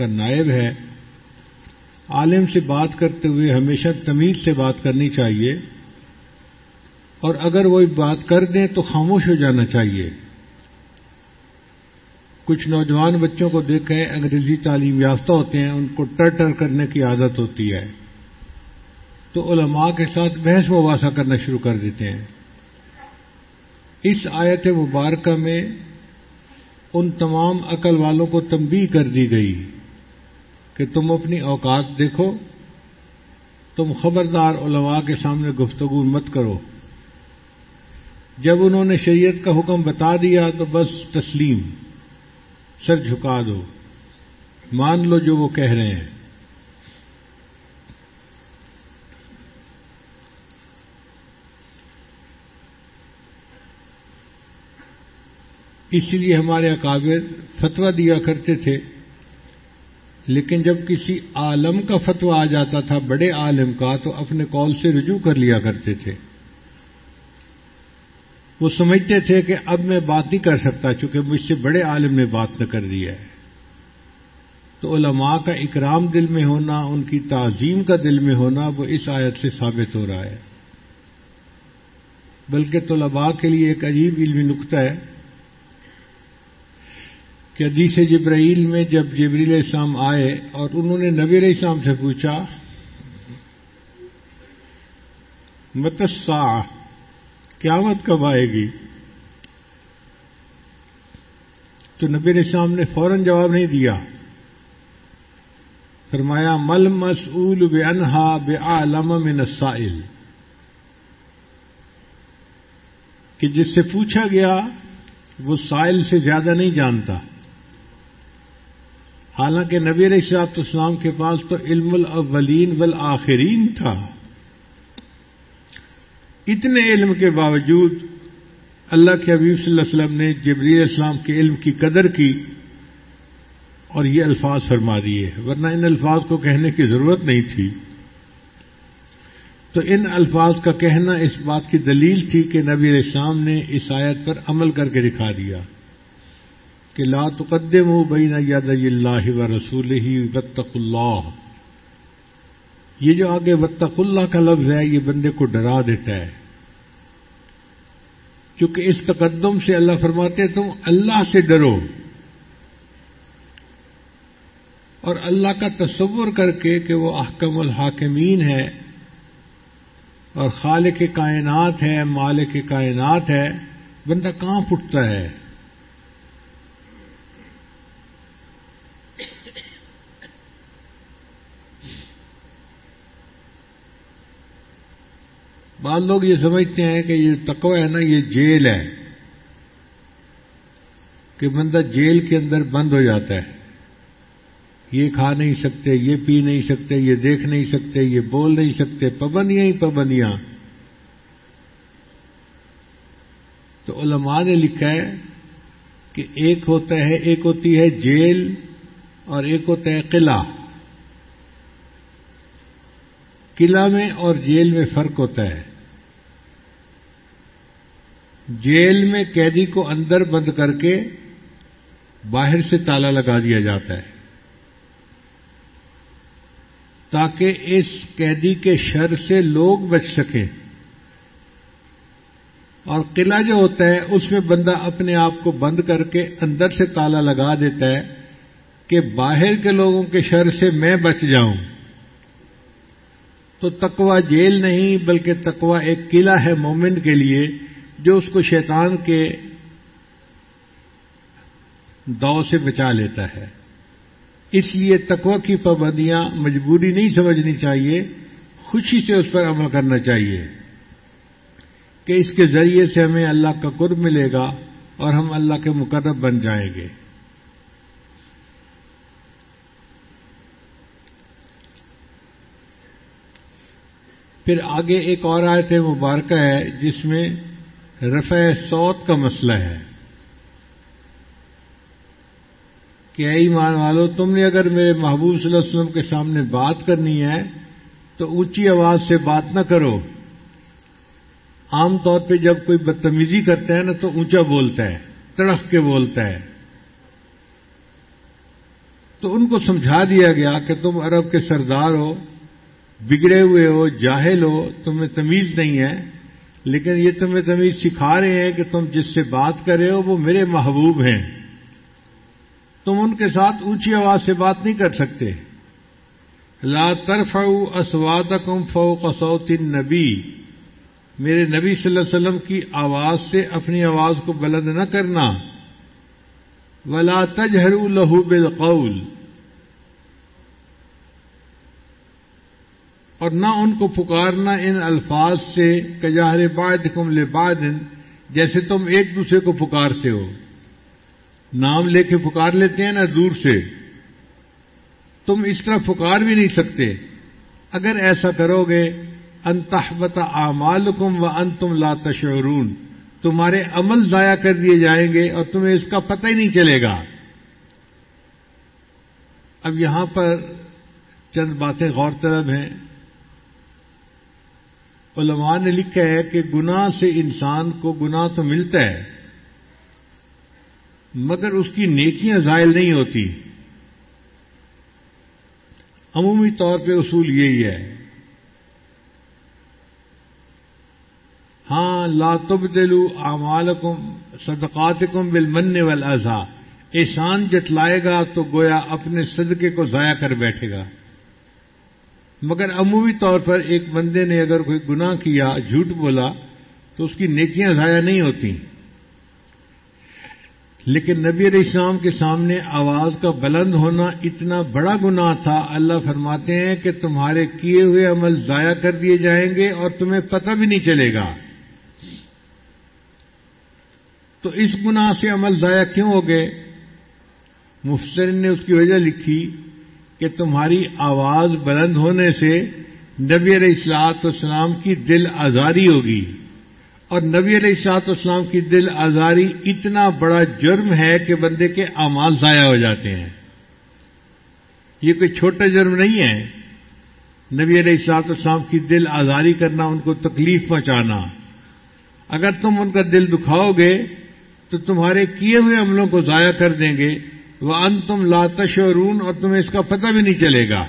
کا نائب ہے۔ عالم سے بات کرتے ہوئے ہمیشہ تمیز سے بات کرنی چاہیے۔ اور اگر وہ بات کر دیں تو خاموش ہو جانا چاہیے۔ کچھ نوجوان بچوں کو دیکھیں، انگریزی تعلیم یافتہ ہوتے ہیں، ان کو ٹر ٹر کرنے کی عادت ہوتی ہے۔ تو علماء کے ساتھ بحث مباحثہ کرنا شروع کر دیتے ہیں۔ اس آیت مبارکہ میں ان تمام عقل والوں کو تنبیہ کر دی گئی۔ کہ تم اپنی اوقات دیکھو، تم خبردار علماء کے سامنے گفتگو مت کرو۔ جب انہوں نے شریعت کا حکم بتا دیا تو بس تسلیم، سر جھکا دو۔ مان لو جو وہ کہہ رہے ہیں۔ اس لیے ہمارے اکابر فتویٰ دیا کرتے تھے۔ لیکن جب کسی عالم کا فتویٰ آ جاتا تھا بڑے عالم کا، تو اپنے کال سے رجوع کر لیا کرتے تھے۔ وہ سمجھتے تھے کہ اب میں بات نہیں کر سکتا چونکہ مجھ سے بڑے عالم نے بات نہ کر دیا ہے۔ تو علماء کا اکرام دل میں ہونا، ان کی تعظیم کا دل میں ہونا، وہ اس آیت سے ثابت ہو رہا ہے۔ بلکہ طلباء کے لیے ایک عجیب علمی نقطہ ہے۔ کہ حدیث جبرائیل میں جب جبریل السلام آئے اور انہوں نے نبی علیہ السلام سے پوچھا متسا قیامت کب آئے گی؟ تو نبی السلام نے فوراً جواب نہیں دیا۔ فرمایا، مل مسول بے انہا بے عالم میں نسائل کہ جس سے پوچھا گیا، وہ سائل سے زیادہ نہیں جانتا۔ حالانکہ نبی علیہ السلاط اسلام کے پاس تو علم الاولین والآخرین تھا۔ اتنے علم کے باوجود اللہ کے حبیب صلی اللہ علیہ وسلم نے جبری اسلام کے علم کی قدر کی اور یہ الفاظ فرما دیے، ورنہ ان الفاظ کو کہنے کی ضرورت نہیں تھی۔ تو ان الفاظ کا کہنا اس بات کی دلیل تھی کہ نبی علیہ السلام نے اس آیت پر عمل کر کے دکھا دیا۔ کہ لا تقدم بین ید اللہ و رسول ہی وطق اللہ. یہ جو آگے وطق اللہ کا لفظ ہے، یہ بندے کو ڈرا دیتا ہے۔ کیونکہ اس تقدم سے اللہ فرماتے تم اللہ سے ڈرو۔ اور اللہ کا تصور کر کے کہ وہ احکم الحاکمین ہے اور خالق کائنات ہے مالک کائنات ہے بندہ کہاں پھٹتا ہے؟ بعض لوگ یہ سمجھتے ہیں کہ یہ تقوی ہے نا، یہ جیل ہے۔ کہ بندہ جیل کے اندر بند ہو جاتا ہے۔ یہ کھا نہیں سکتے، یہ پی نہیں سکتے، یہ دیکھ نہیں سکتے، یہ بول نہیں سکتے، پابندیاں ہی پابندیاں۔ تو علماء نے لکھا ہے کہ ایک ہوتا ہے، ایک ہوتی ہے جیل اور ایک ہوتا ہے قلعہ۔ قلعہ میں اور جیل میں فرق ہوتا ہے۔ جیل میں قیدی کو اندر بند کر کے باہر سے تالا لگا دیا جاتا ہے۔ تاکہ اس قیدی کے شر سے لوگ بچ سکیں۔ اور قلعہ جو ہوتا ہے، اس میں بندہ اپنے آپ کو بند کر کے اندر سے تالا لگا دیتا ہے کہ باہر کے لوگوں کے شر سے میں بچ جاؤں۔ تو تکوا جیل نہیں، بلکہ تکوا ایک قلعہ ہے مومن کے لیے۔ جو اس کو شیطان کے دو سے بچا لیتا ہے۔ اس لیے تقوی کی پابندیاں مجبوری نہیں سمجھنی چاہیے، خوشی سے اس پر عمل کرنا چاہیے کہ اس کے ذریعے سے ہمیں اللہ کا قرب ملے گا اور ہم اللہ کے مقرب بن جائیں گے۔ پھر آگے ایک اور آیت مبارکہ ہے، جس میں رفع سوت کا مسئلہ ہے۔ کہ اے ایمان والو، تم نے اگر میرے محبوب صلی اللہ علیہ وسلم کے سامنے بات کرنی ہے، تو اونچی آواز سے بات نہ کرو۔ عام طور پہ جب کوئی بدتمیزی کرتا ہے نا، تو اونچا بولتا ہے تڑخ کے بولتا ہے۔ تو ان کو سمجھا دیا گیا کہ تم عرب کے سردار ہو، بگڑے ہوئے ہو، جاہل ہو، تمہیں تمیز نہیں ہے۔ لیکن یہ تمہیں تمیز سکھا رہے ہیں کہ تم جس سے بات کر رہے ہو وہ میرے محبوب ہیں۔ تم ان کے ساتھ اونچی آواز سے بات نہیں کر سکتے۔ لا ترفعوا اسواتکم فوق صوت النبی۔ میرے نبی صلی اللہ علیہ وسلم کی آواز سے اپنی آواز کو بلند نہ کرنا۔ ولا تجہروا له بالقول۔ اور نہ ان کو پکارنا ان الفاظ سے کجاہر بعضکم لبعض جیسے تم ایک دوسرے کو پکارتے ہو۔ نام لے کے پکار لیتے ہیں نا دور سے۔ تم اس طرح پکار بھی نہیں سکتے۔ اگر ایسا کرو گے انتحبت اعمالکم و انتم لا تشعرون۔ تمہارے عمل ضائع کر دیے جائیں گے اور تمہیں اس کا پتہ ہی نہیں چلے گا۔ اب یہاں پر چند باتیں غور طلب ہیں۔ علماء نے لکھا ہے کہ گناہ سے انسان کو گناہ تو ملتا ہے، مگر اس کی نیکیاں زائل نہیں ہوتی۔ عمومی طور پہ اصول یہی ہے۔ ہاں لا تبدلو اعمالکم صدقاتکم بالمن والازا احسان جتلائے گا تو گویا اپنے صدقے کو ضائع کر بیٹھے گا۔ مگر عمومی طور پر ایک بندے نے اگر کوئی گناہ کیا، جھوٹ بولا، تو اس کی نیکیاں ضائع نہیں ہوتی لیکن نبی علیہ السلام کے سامنے آواز کا بلند ہونا اتنا بڑا گناہ تھا، اللہ فرماتے ہیں کہ تمہارے کیے ہوئے عمل ضائع کر دیے جائیں گے اور تمہیں پتہ بھی نہیں چلے گا۔ تو اس گناہ سے عمل ضائع کیوں ہو گئے؟ مفسر نے اس کی وجہ لکھی۔ کہ تمہاری آواز بلند ہونے سے نبی علیہ السلاط اسلام کی دل آزاری ہوگی۔ اور نبی علیہ السلاط اسلام کی دل آزاری اتنا بڑا جرم ہے کہ بندے کے اعمال ضائع ہو جاتے ہیں۔ یہ کوئی چھوٹا جرم نہیں ہے۔ نبی علیہ السلاط اسلام کی دل آزاری کرنا، ان کو تکلیف پہنچانا۔ اگر تم ان کا دل دکھاؤ گے تو تمہارے کیے ہوئے عملوں کو ضائع کر دیں گے۔ وہ ان تم لاتش اور اور تمہیں اس کا پتہ بھی نہیں چلے گا۔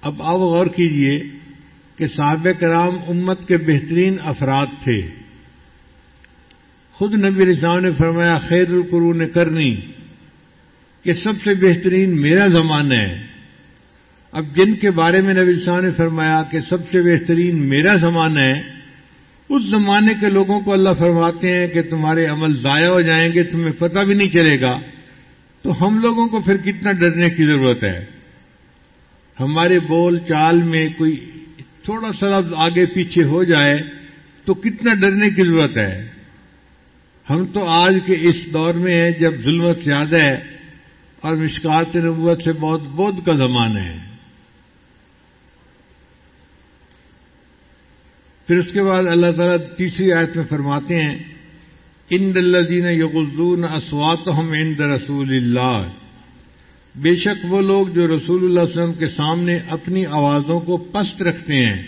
اب آپ غور کیجیے کہ صحابہ کرام امت کے بہترین افراد تھے۔ خود نبی السلام نے فرمایا، خیر القرون کرنی، کہ سب سے بہترین میرا زمانہ ہے۔ اب جن کے بارے میں نبی السلام نے فرمایا کہ سب سے بہترین میرا زمانہ ہے اس زمانے کے لوگوں کو اللہ فرماتے ہیں کہ تمہارے عمل ضائع ہو جائیں گے، تمہیں پتہ بھی نہیں چلے گا۔ تو ہم لوگوں کو پھر کتنا ڈرنے کی ضرورت ہے؟ ہمارے بول چال میں کوئی تھوڑا سا لفظ آگے پیچھے ہو جائے تو کتنا ڈرنے کی ضرورت ہے؟ ہم تو آج کے اس دور میں ہیں جب ظلمت زیادہ ہے اور مشکات نبوت سے بہت بودھ کا زمانہ ہے۔ پھر اس کے بعد اللہ تعالیٰ تیسری آیت میں فرماتے ہیں، ان دلزین یغزون اسوات ہم ان رسول اللہ بے شک وہ لوگ جو رسول اللہ علیہ وسلم کے سامنے اپنی آوازوں کو پست رکھتے ہیں۔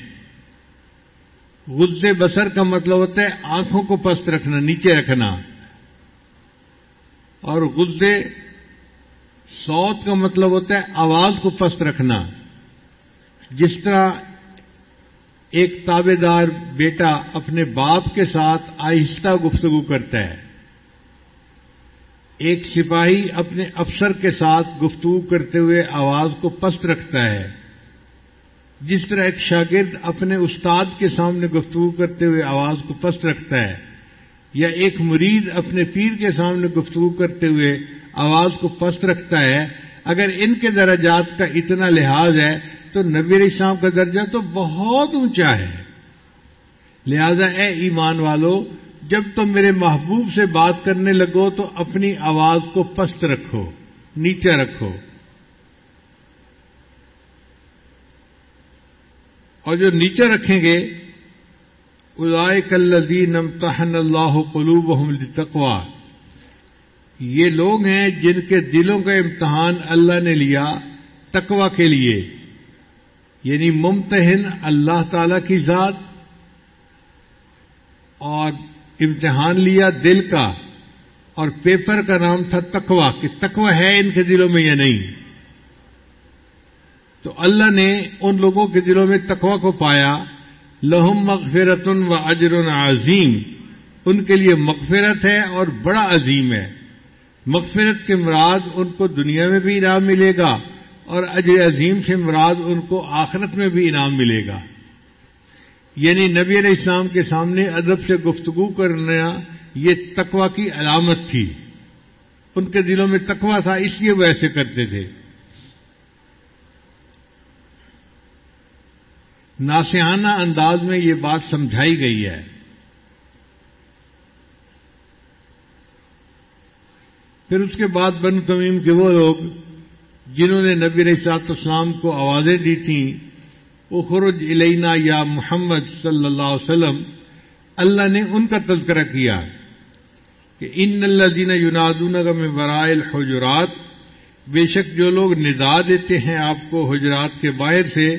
غز بسر کا مطلب ہوتا ہے آنکھوں کو پست رکھنا، نیچے رکھنا۔ اور غز سوت کا مطلب ہوتا ہے آواز کو پست رکھنا۔ جس طرح ایک تابے دار بیٹا اپنے باپ کے ساتھ آہستہ گفتگو کرتا ہے۔ ایک سپاہی اپنے افسر کے ساتھ گفتگو کرتے ہوئے آواز کو پست رکھتا ہے۔ جس طرح ایک شاگرد اپنے استاد کے سامنے گفتگو کرتے ہوئے آواز کو پست رکھتا ہے یا ایک مرید اپنے پیر کے سامنے گفتگو کرتے ہوئے آواز کو پست رکھتا ہے، اگر ان کے درجات کا اتنا لحاظ ہے تو نبی علیہ السلام کا درجہ تو بہت اونچا ہے۔ لہذا اے ایمان والو، جب تم میرے محبوب سے بات کرنے لگو تو اپنی آواز کو پست رکھو، نیچے رکھو۔ اور جو نیچے رکھیں گے ادائے کلزی نمتحن اللہ قلوب تقوا یہ لوگ ہیں جن کے دلوں کا امتحان اللہ نے لیا تقوا کے لیے۔ یعنی ممتحن اللہ تعالی کی ذات اور امتحان لیا دل کا اور پیپر کا نام تھا تکوا کہ تکوا ہے ان کے دلوں میں یا نہیں۔ تو اللہ نے ان لوگوں کے دلوں میں تکوا کو پایا۔ لہم مغفرت و اجر عظیم۔ ان کے لیے مغفرت ہے اور بڑا عظیم ہے۔ مغفرت کے مراد ان کو دنیا میں بھی انعام ملے گا۔ اور اجر عظیم سے مراد ان کو آخرت میں بھی انعام ملے گا۔ یعنی نبی علیہ السلام کے سامنے ادب سے گفتگو کرنا یہ تقوا کی علامت تھی۔ ان کے دلوں میں تقوا تھا، اس لیے وہ ایسے کرتے تھے۔ ناسیانہ انداز میں یہ بات سمجھائی گئی ہے۔ پھر اس کے بعد بن تمیم کے وہ لوگ جنہوں نے نبی رساط اسلام کو آوازیں دی تھیں، اخرج علینا یا محمد صلی اللہ علیہ وسلم، اللہ نے ان کا تذکرہ کیا کہ ان اللہ دین یونادون میں برائل حجرات بے شک جو لوگ ندا دیتے ہیں آپ کو حجرات کے باہر سے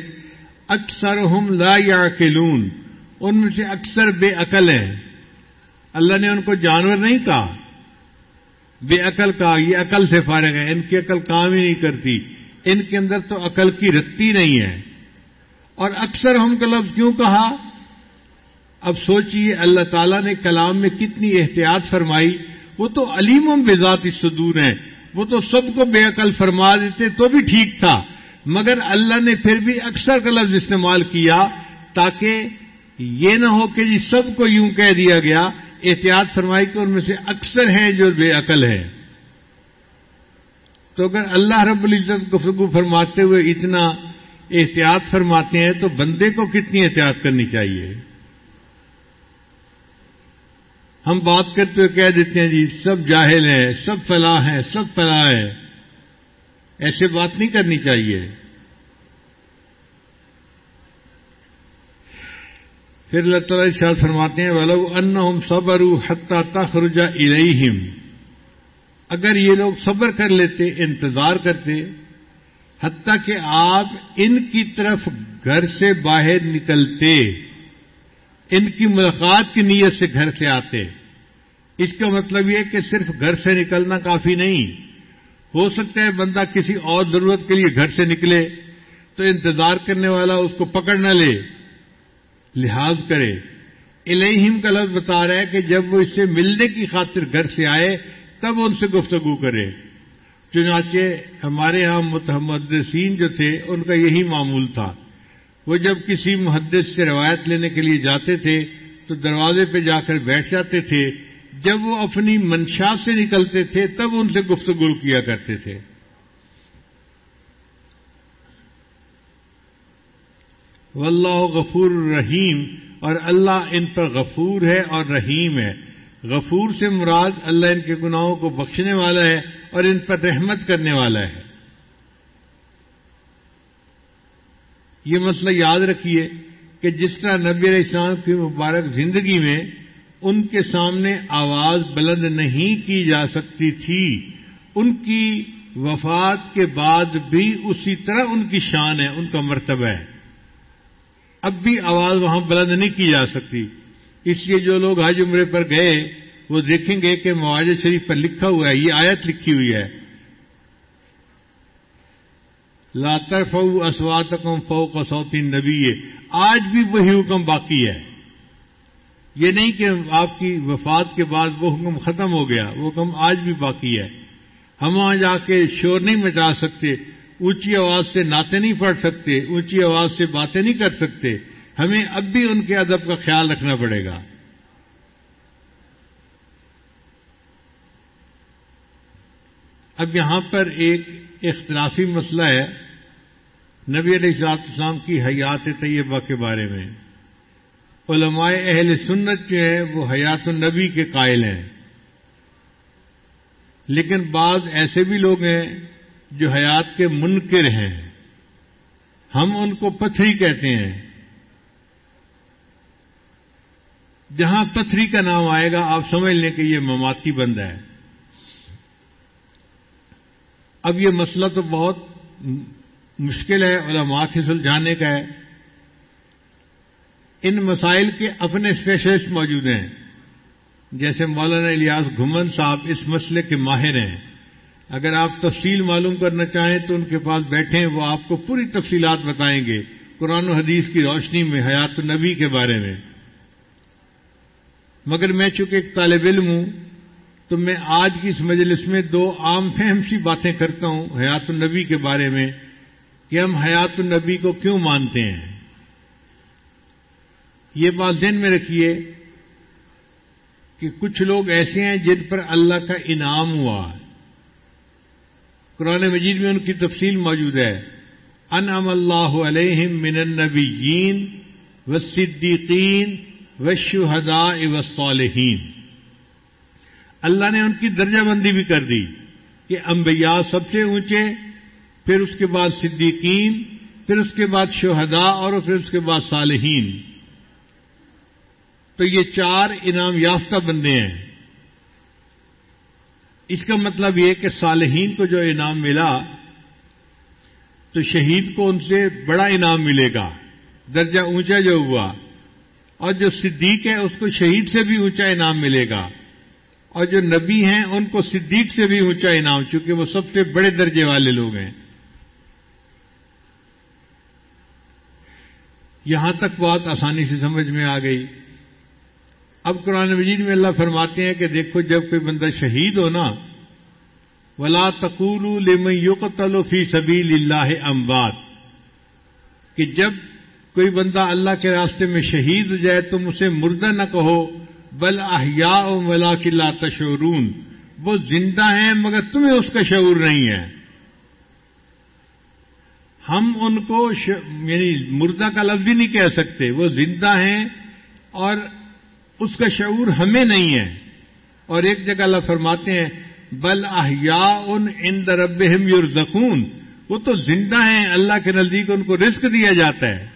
اکثر ہم لا یا ان میں سے اکثر بے عقل ہیں۔ اللہ نے ان کو جانور نہیں کہا۔ بے عقل کہا یہ عقل سے فارغ ہے، ان کی عقل کام ہی نہیں کرتی۔ ان کے اندر تو عقل کی رتی نہیں ہے۔ اور اکثر ہم کا لفظ کیوں کہا؟ اب سوچئے اللہ تعالیٰ نے کلام میں کتنی احتیاط فرمائی۔ وہ تو علیم و بذات صدور ہیں۔ وہ تو سب کو بے عقل فرما دیتے تو بھی ٹھیک تھا۔ مگر اللہ نے پھر بھی اکثر کا لفظ استعمال کیا تاکہ یہ نہ ہو کہ جی سب کو یوں کہہ دیا گیا۔ احتیاط فرمائی کہ ان میں سے اکثر ہیں جو بے عقل ہیں۔ تو اگر اللہ رب العزت گفتگو فرماتے ہوئے اتنا احتیاط فرماتے ہیں تو بندے کو کتنی احتیاط کرنی چاہیے؟ ہم بات کرتے ہوئے کہہ دیتے ہیں جی سب جاہل ہیں، سب فلاح ہیں، سب فلاح ہیں۔ ایسے بات نہیں کرنی چاہیے۔ پھر اللہ تعالیٰ شاید فرماتے ہیں، ولو ان صبر حتہ تخرجا الہم اگر یہ لوگ صبر کر لیتے، انتظار کرتے، حتیٰ کہ آپ ان کی طرف گھر سے باہر نکلتے، ان کی ملاقات کی نیت سے گھر سے آتے۔ اس کا مطلب یہ کہ صرف گھر سے نکلنا کافی نہیں۔ ہو سکتا ہے بندہ کسی اور ضرورت کے لیے گھر سے نکلے، تو انتظار کرنے والا اس کو پکڑ نہ لے۔ لحاظ کرے۔ الہم کا لفظ بتا رہا ہے کہ جب وہ اس سے ملنے کی خاطر گھر سے آئے، تب ان سے گفتگو کرے۔ چنانچہ ہمارے یہاں متحمدین جو تھے، ان کا یہی معمول تھا۔ وہ جب کسی محدث سے روایت لینے کے لیے جاتے تھے، تو دروازے پہ جا کر بیٹھ جاتے تھے۔ جب وہ اپنی منشا سے نکلتے تھے، تب ان سے گفتگو کیا کرتے تھے۔ واللہ غفور رحیم اور اللہ ان پر غفور ہے اور رحیم ہے غفور سے مراد اللہ ان کے گناہوں کو بخشنے والا ہے اور ان پر رحمت کرنے والا ہے یہ مسئلہ یاد رکھیے کہ جس طرح نبی علیہ السلام کی مبارک زندگی میں ان کے سامنے آواز بلند نہیں کی جا سکتی تھی، ان کی وفات کے بعد بھی اسی طرح ان کی شان ہے، ان کا مرتبہ ہے۔ اب بھی آواز وہاں بلند نہیں کی جا سکتی۔ اس لیے جو لوگ حج عمرے پر گئے، وہ دیکھیں گے کہ مواز شریف پر لکھا ہوا ہے، یہ آیت لکھی ہوئی ہے۔ لاتر فو اسوات فو کا سوتی نبی آج بھی وہی حکم باقی ہے۔ یہ نہیں کہ آپ کی وفات کے بعد وہ حکم ختم ہو گیا، وہ حکم آج بھی باقی ہے۔ ہم وہاں جا کے شور نہیں مچا سکتے۔ اونچی آواز سے ناطے نہیں پڑھ سکتے، اونچی آواز سے باتیں نہیں کر سکتے، ہمیں اب بھی ان کے ادب کا خیال رکھنا پڑے گا۔ اب یہاں پر ایک اختلافی مسئلہ ہے نبی علیہ السلام کی حیات طیبہ کے بارے میں۔ علماء اہل سنت جو ہے وہ حیات النبی کے قائل ہیں۔ لیکن بعض ایسے بھی لوگ ہیں جو حیات کے منکر ہیں، ہم ان کو پتھری کہتے ہیں۔ جہاں پتھری کا نام آئے گا، آپ سمجھ لیں کہ یہ مماتی بند ہے۔ اب یہ مسئلہ تو بہت مشکل ہے، علماء کے سلجھانے کا ہے۔ ان مسائل کے اپنے اسپیشلسٹ موجود ہیں۔ جیسے مولانا الیاس گھمن صاحب اس مسئلے کے ماہر ہیں۔ اگر آپ تفصیل معلوم کرنا چاہیں تو ان کے پاس بیٹھیں، وہ آپ کو پوری تفصیلات بتائیں گے۔ قرآن و حدیث کی روشنی میں، حیات النبی کے بارے میں۔ مگر میں چونکہ ایک طالب علم ہوں، تو میں آج کی اس مجلس میں دو عام فہم سی باتیں کرتا ہوں حیات النبی کے بارے میں، کہ ہم حیات النبی کو کیوں مانتے ہیں۔ یہ بات ذہن میں رکھیے کہ کچھ لوگ ایسے ہیں جن پر اللہ کا انعام ہوا۔ قرآن مجید میں ان کی تفصیل موجود ہے۔ انعم اللہ علیہم من النبیین و صدیقین و شہداء و صالحین اللہ نے ان کی درجہ بندی بھی کر دی کہ انبیاء سب سے اونچے، پھر اس کے بعد صدیقین، پھر اس کے بعد شہداء اور پھر اس کے بعد صالحین۔ تو یہ چار انعام یافتہ بندے ہیں۔ اس کا مطلب یہ کہ صالحین کو جو انعام ملا، تو شہید کو ان سے بڑا انعام ملے گا، درجہ اونچا جو ہوا، اور جو صدیق ہے اس کو شہید سے بھی اونچا انعام ملے گا، اور جو نبی ہیں ان کو صدیق سے بھی اونچا انعام، چونکہ وہ سب سے بڑے درجے والے لوگ ہیں۔ یہاں تک بات آسانی سے سمجھ میں آ گئی۔ اب قرآن مجید میں اللہ فرماتے ہیں کہ دیکھو جب کوئی بندہ شہید ہو نا، ولا تقول لمن يقتل فی سبیل اللہ اموات کہ جب کوئی بندہ اللہ کے راستے میں شہید ہو جائے تم اسے مردہ نہ کہو، بل احیاء ولا کلا تشورون وہ زندہ ہیں مگر تمہیں اس کا شعور نہیں ہے۔ ہم ان کو ش... یعنی مردہ کا لفظ ہی نہیں کہہ سکتے۔ وہ زندہ ہیں اور اس کا شعور ہمیں نہیں ہے۔ اور ایک جگہ اللہ فرماتے ہیں، بل احیا ان ان درب یورزخون وہ تو زندہ ہیں، اللہ کے نزدیک ان کو رزق دیا جاتا ہے۔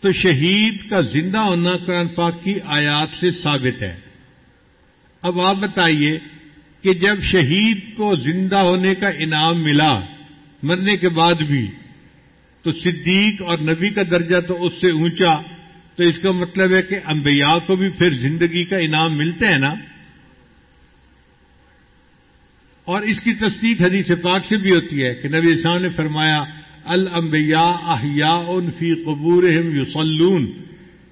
تو شہید کا زندہ ہونا قرآن پاک کی آیات سے ثابت ہے۔ اب آپ بتائیے کہ جب شہید کو زندہ ہونے کا انعام ملا، مرنے کے بعد بھی، تو صدیق اور نبی کا درجہ تو اس سے اونچا۔ تو اس کا مطلب ہے کہ انبیاء کو بھی پھر زندگی کا انعام ملتے ہیں نا؟ اور اس کی تصدیق حدیث پاک سے بھی ہوتی ہے کہ نبی اسلام نے فرمایا المبیا احیا ان فی قبور یوسلون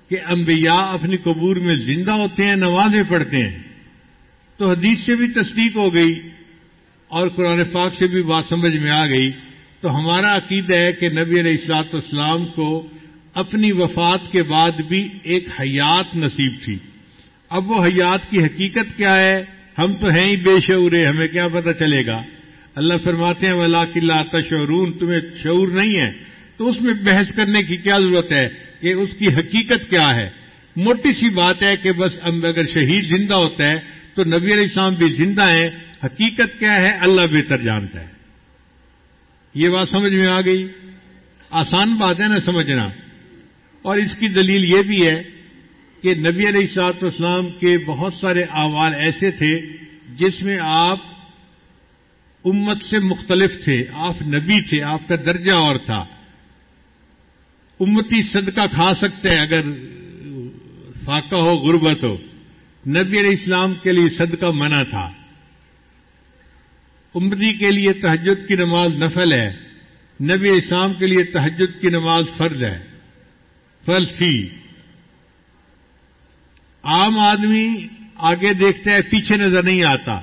کہ انبیاء اپنی قبور میں زندہ ہوتے ہیں، نمازیں پڑھتے ہیں۔ تو حدیث سے بھی تصدیق ہو گئی اور قرآن پاک سے بھی بات سمجھ میں آ گئی۔ تو ہمارا عقیدہ ہے کہ نبی علیہ السلاط اسلام کو اپنی وفات کے بعد بھی ایک حیات نصیب تھی۔ اب وہ حیات کی حقیقت کیا ہے؟ ہم تو ہیں ہی بے شعورے، ہمیں کیا پتہ چلے گا؟ اللہ فرماتے ہیں ولا کلّہ تشعرون، تمہیں شعور نہیں ہے۔ تو اس میں بحث کرنے کی کیا ضرورت ہے کہ اس کی حقیقت کیا ہے؟ موٹی سی بات ہے کہ بس اگر شہید زندہ ہوتا ہے تو نبی علیہ السلام بھی زندہ ہیں۔ حقیقت کیا ہے؟ اللہ بہتر جانتا ہے۔ یہ بات سمجھ میں آ گئی؟ آسان بات ہے نا سمجھنا۔ اور اس کی دلیل یہ بھی ہے کہ نبی علیہ سات اسلام کے بہت سارے اعوال ایسے تھے جس میں آپ امت سے مختلف تھے، آپ نبی تھے، آپ کا درجہ اور تھا۔ امتی صدقہ کھا سکتے ہیں اگر فاقہ ہو، غربت ہو۔ نبی علیہ السلام کے لیے صدقہ منع تھا۔ امتی کے لیے تہجد کی نماز نفل ہے۔ نبی اسلام کے لیے تہجد کی نماز فرض ہے۔ تھی۔ عام آدمی آگے دیکھتا ہے، پیچھے نظر نہیں آتا۔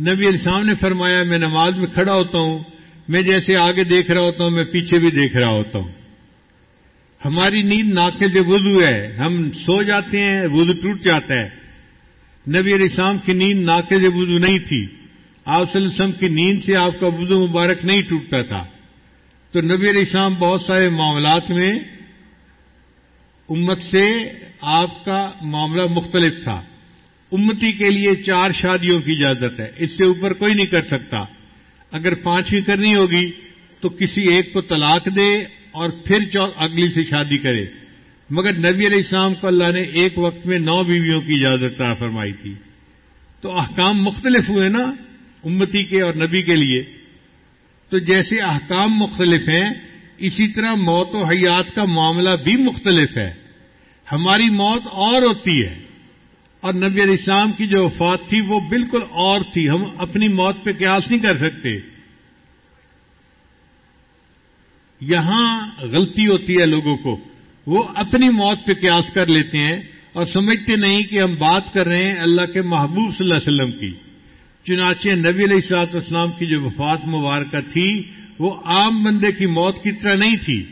نبی السلام نے فرمایا، میں نماز میں کھڑا ہوتا ہوں، میں جیسے آگے دیکھ رہا ہوتا ہوں، میں پیچھے بھی دیکھ رہا ہوتا ہوں۔ ہماری نیند ناکے سے وضو ہے، ہم سو جاتے ہیں، وضو ٹوٹ جاتا ہے۔ نبی علیہ السلام کی نیند ناکے سے وضو نہیں تھی۔ آپ صلی اللہ علیہ وسلم کی نیند سے آپ کا وضو مبارک نہیں ٹوٹتا تھا۔ تو نبی علیہ السلام بہت سارے معاملات میں امت سے آپ کا معاملہ مختلف تھا۔ امتی کے لیے چار شادیوں کی اجازت ہے، اس سے اوپر کوئی نہیں کر سکتا۔ اگر پانچویں کرنی ہوگی تو کسی ایک کو طلاق دے اور پھر اگلی سے شادی کرے۔ مگر نبی علیہ السلام کو اللہ نے ایک وقت میں نو بیویوں کی اجازت فرمائی تھی۔ تو احکام مختلف ہوئے نا امتی کے اور نبی کے لیے۔ تو جیسے احکام مختلف ہیں اسی طرح موت و حیات کا معاملہ بھی مختلف ہے۔ ہماری موت اور ہوتی ہے۔ اور نبی علیہ السلام کی جو وفات تھی وہ بالکل اور تھی۔ ہم اپنی موت پہ قیاس نہیں کر سکتے۔ یہاں غلطی ہوتی ہے لوگوں کو۔ وہ اپنی موت پہ قیاس کر لیتے ہیں اور سمجھتے نہیں کہ ہم بات کر رہے ہیں اللہ کے محبوب صلی اللہ علیہ وسلم کی۔ چنانچہ نبی علیہ السلاط اسلام کی جو وفات مبارکہ تھی وہ عام بندے کی موت کی طرح نہیں تھی۔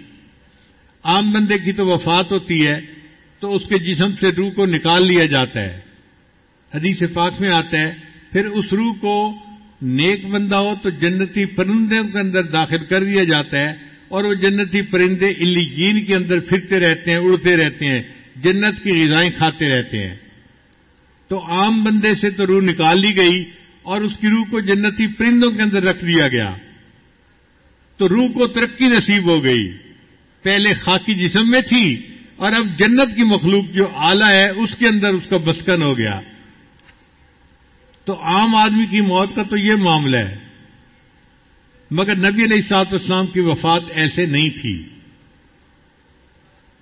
عام بندے کی تو وفات ہوتی ہے، تو اس کے جسم سے روح کو نکال لیا جاتا ہے۔ حدیث پاک میں آتا ہے، پھر اس روح کو نیک بندہ ہو تو جنتی پرندوں کے اندر داخل کر دیا جاتا ہے اور وہ جنتی پرندے علی کے اندر پھرتے رہتے ہیں، اڑتے رہتے ہیں، جنت کی غذائیں کھاتے رہتے ہیں۔ تو عام بندے سے تو روح نکال لی گئی اور اس کی روح کو جنتی پرندوں کے اندر رکھ دیا گیا۔ تو روح کو ترقی نصیب ہو گئی۔ پہلے خاکی جسم میں تھی اور اب جنت کی مخلوق جو آلہ ہے، اس کے اندر اس کا بسکن ہو گیا۔ تو عام آدمی کی موت کا تو یہ معاملہ ہے۔ مگر نبی علیہ سات اسلام کی وفات ایسے نہیں تھی۔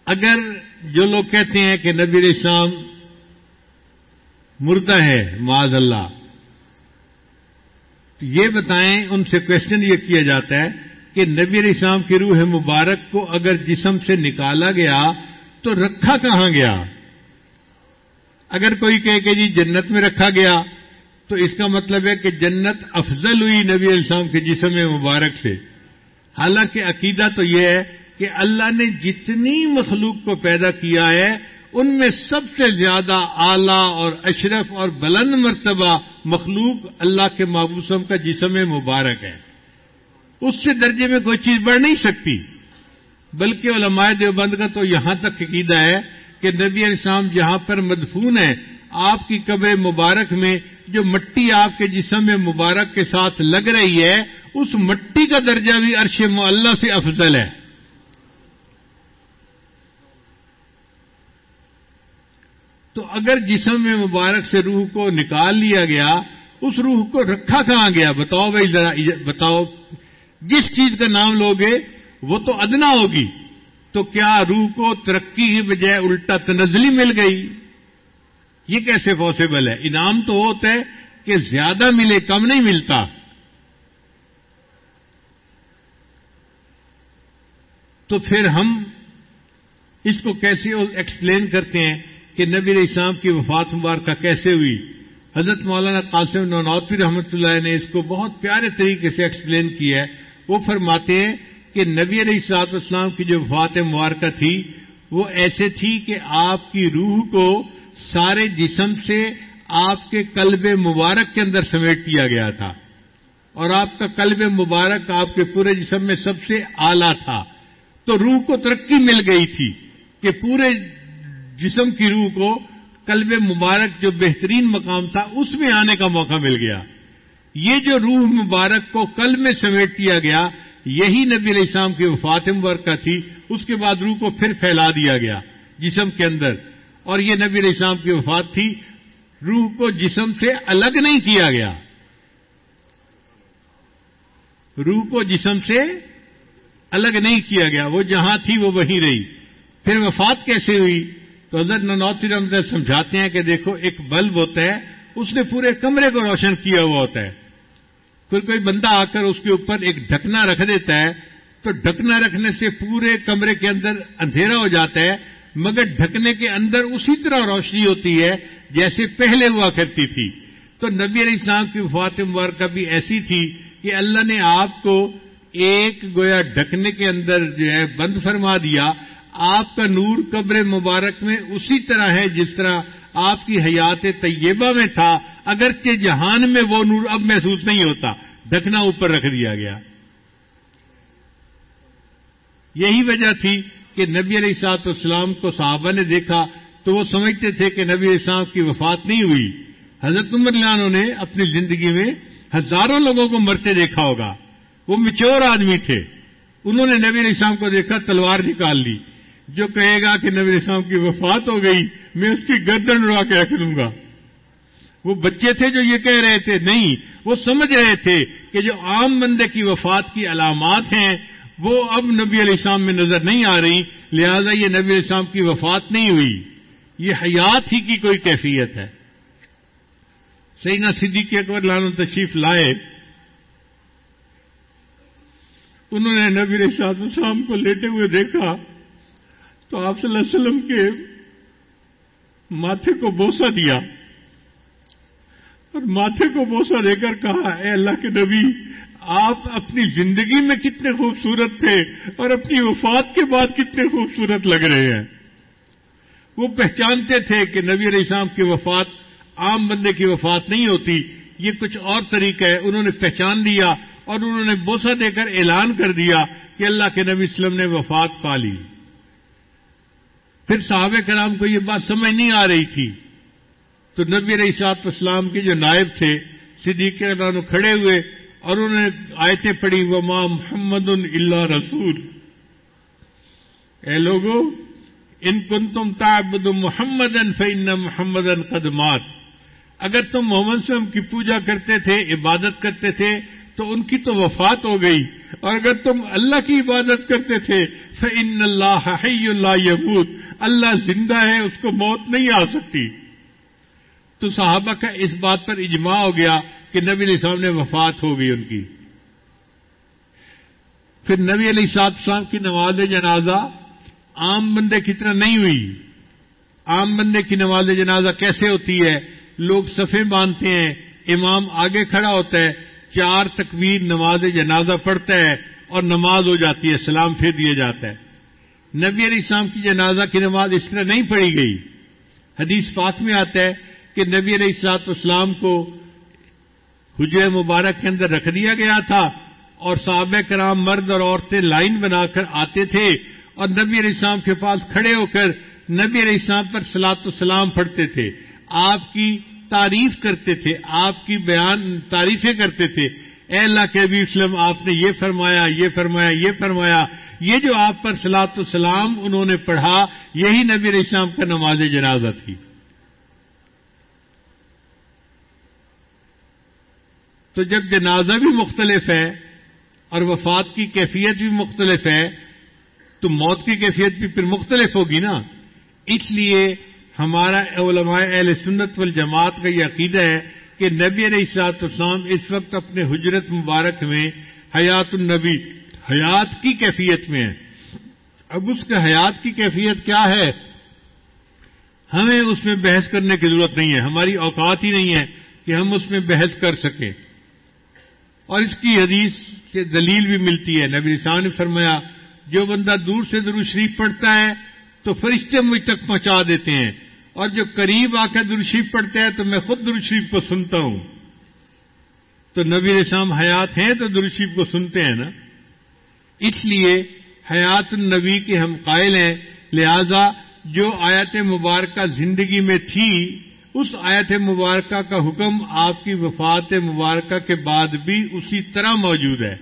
اگر جو لوگ کہتے ہیں کہ نبی علیہ السلام مردہ ہے، معاذ اللہ، تو یہ بتائیں، ان سے کوشچن یہ کیا جاتا ہے کہ نبی علیہ السلام کی روح مبارک کو اگر جسم سے نکالا گیا تو رکھا کہاں گیا؟ اگر کوئی کہے کہ جی جنت میں رکھا گیا تو اس کا مطلب ہے کہ جنت افضل ہوئی نبی علیہ السلام کے جسم مبارک سے۔ حالانکہ عقیدہ تو یہ ہے کہ اللہ نے جتنی مخلوق کو پیدا کیا ہے، ان میں سب سے زیادہ اعلی اور اشرف اور بلند مرتبہ مخلوق اللہ کے محبوسم کا جسم مبارک ہے۔ اس سے درجے میں کوئی چیز بڑھ نہیں سکتی۔ بلکہ علماء دیوبند کا تو یہاں تک عقیدہ ہے کہ نبی علیہ جہاں پر مدفون ہے آپ کی قبر مبارک میں جو مٹی آپ کے جسم مبارک کے ساتھ لگ رہی ہے، اس مٹی کا درجہ بھی عرش معلّہ سے افضل ہے۔ تو اگر جسم میں مبارک سے روح کو نکال لیا گیا، اس روح کو رکھا کہاں گیا؟ بتاؤ بھائی ذرا، بتاؤ۔ جس چیز کا نام لوگے وہ تو ادنا ہوگی۔ تو کیا روح کو ترقی کی بجائے الٹا تنزلی مل گئی؟ یہ کیسے پاسبل ہے؟ انعام تو ہوتا ہے کہ زیادہ ملے، کم نہیں ملتا۔ تو پھر ہم اس کو کیسے ایکسپلین کرتے ہیں کہ نبی اسلام کی وفات مبارکہ کیسے ہوئی؟ حضرت مولانا قاسم نونوتوی رحمۃ اللہ نے اس کو بہت پیارے طریقے سے ایکسپلین کیا ہے۔ وہ فرماتے ہیں کہ نبی علیہ السلاط اسلام کی جو وفات مبارکہ تھی، وہ ایسے تھی کہ آپ کی روح کو سارے جسم سے آپ کے قلب مبارک کے اندر سمیٹ دیا گیا تھا۔ اور آپ کا قلب مبارک آپ کے پورے جسم میں سب سے اعلی تھا۔ تو روح کو ترقی مل گئی تھی کہ پورے جسم کی روح کو قلب مبارک جو بہترین مقام تھا، اس میں آنے کا موقع مل گیا۔ یہ جو روح مبارک کو قلب میں سمیٹ دیا گیا، یہی نبی علیہ السلام کی وفات مبارکہ تھی، اس کے بعد روح کو پھر پھیلا دیا گیا جسم کے اندر۔ اور یہ نبی علیہ السلام کی وفات تھی، روح کو جسم سے الگ نہیں کیا گیا۔ روح کو جسم سے الگ نہیں کیا گیا، وہ جہاں تھی وہ وہیں رہی۔ پھر وفات کیسے ہوئی؟ تو حضرت ننوتی رحمد سمجھاتے ہیں کہ دیکھو، ایک بلب ہوتا ہے، اس نے پورے کمرے کو روشن کیا ہوا ہوتا ہے۔ پھر کوئی بندہ آ کر اس کے اوپر ایک ڈھکنا رکھ دیتا ہے، تو ڈھکنا رکھنے سے پورے کمرے کے اندر اندھیرا ہو جاتا ہے، مگر ڈھکنے کے اندر اسی طرح روشنی ہوتی ہے جیسے پہلے ہوا کرتی تھی۔ تو نبی علیہ السلام کی وفات مبارکہ بھی ایسی تھی کہ اللہ نے آپ کو ایک گویا ڈھکنے کے اندر جو ہے بند فرما دیا۔ آپ کا نور قبر مبارک میں اسی طرح ہے جس طرح آپ کی حیات طیبہ میں تھا، اگرچہ جہان میں وہ نور اب محسوس نہیں ہوتا۔ ڈھکنا اوپر رکھ دیا گیا۔ یہی وجہ تھی کہ نبی علیہ سات اسلام کو صحابہ نے دیکھا تو وہ سمجھتے تھے کہ نبی اسلام کی وفات نہیں ہوئی۔ حضرت عمر لانوں نے اپنی زندگی میں ہزاروں لوگوں کو مرتے دیکھا ہوگا۔ وہ مچور آدمی تھے۔ انہوں نے نبی علیہ السلام کو دیکھا، تلوار نکال لی۔ جو کہے گا کہ نبی اسلام کی وفات ہو گئی، میں اس کی گردن اڑا کے رکھ دوں گا۔ وہ بچے تھے جو یہ کہہ رہے تھے، نہیں، وہ سمجھ رہے تھے کہ جو عام بندے کی وفات کی علامات ہیں، وہ اب نبی علیہ السلام میں نظر نہیں آ رہی، لہذا یہ نبی علیہ السلام کی وفات نہیں ہوئی۔ یہ حیات ہی کی کوئی کیفیت ہے۔ سینا صدیق اکبر لانو تشریف لائے۔ انہوں نے نبی رشاد السلام کو لیٹے ہوئے دیکھا۔ تو آپ صلی اللہ علیہ وسلم کے ماتھے کو بوسا دیا اور ماتھے کو بوسا دے کر کہا، اے اللہ کے نبی، آپ اپنی زندگی میں کتنے خوبصورت تھے اور اپنی وفات کے بعد کتنے خوبصورت لگ رہے ہیں۔ وہ پہچانتے تھے کہ نبی علیہ السلام کی وفات عام بندے کی وفات نہیں ہوتی، یہ کچھ اور طریقہ ہے۔ انہوں نے پہچان لیا اور انہوں نے بوسا دے کر اعلان کر دیا کہ اللہ کے نبی اسلم نے وفات پا لی۔ پھر صحابہ کرام کو یہ بات سمجھ نہیں آ رہی تھی۔ تو نبی علیہ صاحب اسلام کے جو نائب تھے، صدیق عنہ کھڑے ہوئے اور انہوں نے آیتیں پڑھی وہ ماں محمد اللہ رسول۔ اے لوگو، ان کن تم تابد محمد فن محمد قدمات اگر تم محمد وسلم کی پوجا کرتے تھے، عبادت کرتے تھے تو ان کی تو وفات ہو گئی۔ اور اگر تم اللہ کی عبادت کرتے تھے فن اللہ حی اللہ یبوت اللہ زندہ ہے، اس کو موت نہیں آ سکتی۔ تو صحابہ کا اس بات پر اجماع ہو گیا کہ نبی علیہ السلام نے وفات ہو گئی ان کی۔ پھر نبی علیہ السلام کی نماز جنازہ عام بندے کی طرح نہیں ہوئی۔ عام بندے کی نماز جنازہ کیسے ہوتی ہے؟ لوگ صفے باندھتے ہیں، امام آگے کھڑا ہوتا ہے چار تکبیر نماز جنازہ پڑھتا ہے اور نماز ہو جاتی ہے، سلام پھیر دیا جاتا ہے۔ نبی علیہ السلام کی جنازہ کی نماز اس طرح نہیں پڑھی گئی۔ حدیث پاک میں آتا ہے کہ نبی علیہ السلاط اسلام کو حجر مبارک کے اندر رکھ دیا گیا تھا اور صحابہ کرام مرد اور عورتیں لائن بنا کر آتے تھے اور نبی علیہ السلام کے پاس کھڑے ہو کر نبی علیہ السلام پر سلاط السلام پڑھتے تھے۔ آپ کی تعریف کرتے تھے، آپ کی بیان تعریفیں کرتے تھے۔ اے اللہ کے ابھی اسلم آپ نے یہ فرمایا یہ فرمایا یہ فرمایا۔ یہ جو آپ پر سلاط السلام انہوں نے پڑھا، یہی نبی علیہ السلام کا نماز جنازہ تھی۔ تو جب جنازہ بھی مختلف ہے اور وفات کی کیفیت بھی مختلف ہے، تو موت کی کیفیت بھی پھر مختلف ہوگی نا۔ اس لیے ہمارا علماء اہل سنت والجماعت کا یہ عقیدہ ہے کہ نبی علیہ السلاط اسلام اس وقت اپنے حجرت مبارک میں حیات النبی، حیات کی کیفیت میں ہے اب اس کے حیات کی کیفیت کیا ہے؟ ہمیں اس میں بحث کرنے کی ضرورت نہیں ہے۔ ہماری اوقات ہی نہیں ہے کہ ہم اس میں بحث کر سکیں۔ اور اس کی حدیث سے دلیل بھی ملتی ہے۔ نبی رسان نے فرمایا، جو بندہ دور سے درو شریف پڑھتا ہے تو فرشتے مجھ تک پہنچا دیتے ہیں۔ اور جو قریب آ کر درو شریف پڑھتا ہے تو میں خود دروشریف کو سنتا ہوں۔ تو نبی رسام حیات ہیں تو درو شریف کو سنتے ہیں نا۔ اس لیے حیات النبی کے ہم قائل ہیں۔ لہذا جو آیت مبارکہ زندگی میں تھی، اس آیت مبارکہ کا حکم آپ کی وفات مبارکہ کے بعد بھی اسی طرح موجود ہے۔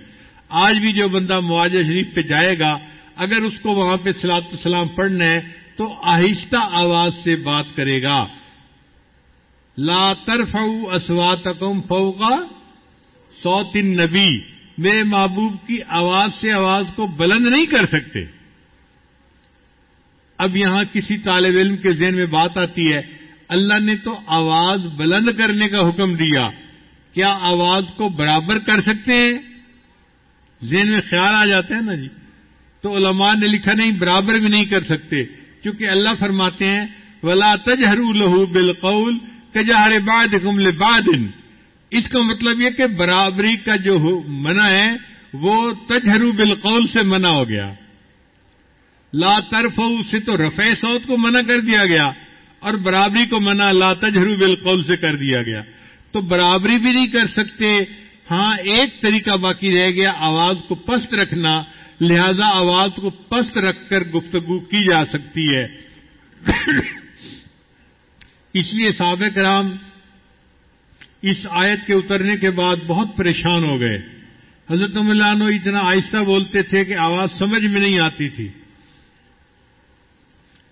آج بھی جو بندہ مواجہ شریف پہ جائے گا، اگر اس کو وہاں پہ سلاط السلام پڑھنا ہے تو آہستہ آواز سے بات کرے گا۔ لا ترف اسوات فوقا سوت نبی میرے محبوب کی آواز سے آواز کو بلند نہیں کر سکتے۔ اب یہاں کسی طالب علم کے ذہن میں بات آتی ہے۔ اللہ نے تو آواز بلند کرنے کا حکم دیا۔ کیا آواز کو برابر کر سکتے ہیں؟ ذہن میں خیال آ جاتا ہے نا جی۔ تو علماء نے لکھا نہیں، برابر بھی نہیں کر سکتے۔ کیونکہ اللہ فرماتے ہیں، ولا تجہر لہو بالقول کجہر باد کمل بادن اس کا مطلب یہ کہ برابری کا جو منع ہے، وہ تجہرو بالقول سے منع ہو گیا۔ لا طرف سے تو رفع سوت کو منع کر دیا گیا، اور برابری کو منع لا تجہرو بالقول سے کر دیا گیا۔ تو برابری بھی نہیں کر سکتے۔ ہاں ایک طریقہ باقی رہ گیا، آواز کو پست رکھنا۔ لہذا آواز کو پست رکھ کر گفتگو کی جا سکتی ہے۔ اس لیے سابق رام اس آیت کے اترنے کے بعد بہت پریشان ہو گئے۔ حضرت ملانو اتنا آہستہ بولتے تھے کہ آواز سمجھ میں نہیں آتی تھی۔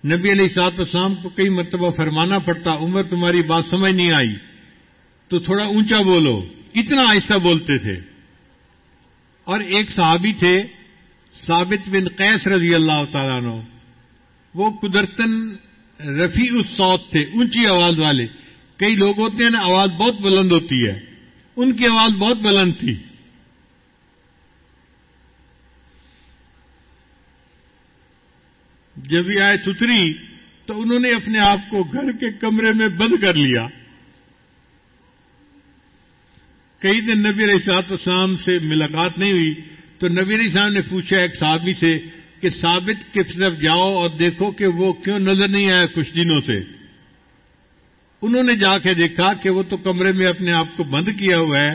نبی علیہ سات اسلام کو کئی مرتبہ فرمانا پڑتا، عمر تمہاری بات سمجھ نہیں آئی۔ تو تھوڑا اونچا بولو۔ اتنا آہستہ بولتے تھے۔ اور ایک صحابی تھے ثابت بن قیس رضی اللہ تعالیٰ وہ قدرتن رفیع الصوت تھے، اونچی آواز والے۔ کئی لوگ ہوتے ہیں نا، آواز بہت بلند ہوتی ہے۔ ان کی آواز بہت بلند تھی۔ جب یہ آئے ستری تو انہوں نے اپنے آپ کو گھر کے کمرے میں بند کر لیا۔ کئی دن نبی علیہ صاحب اسلام سے ملاقات نہیں ہوئی۔ تو نبی علیہ صاحب نے پوچھا، ایک صحابی سے کہ ثابت کی طرف جاؤ اور دیکھو کہ وہ کیوں نظر نہیں آیا کچھ دنوں سے۔ انہوں نے جا کے دیکھا کہ وہ تو کمرے میں اپنے آپ کو بند کیا ہوا ہے۔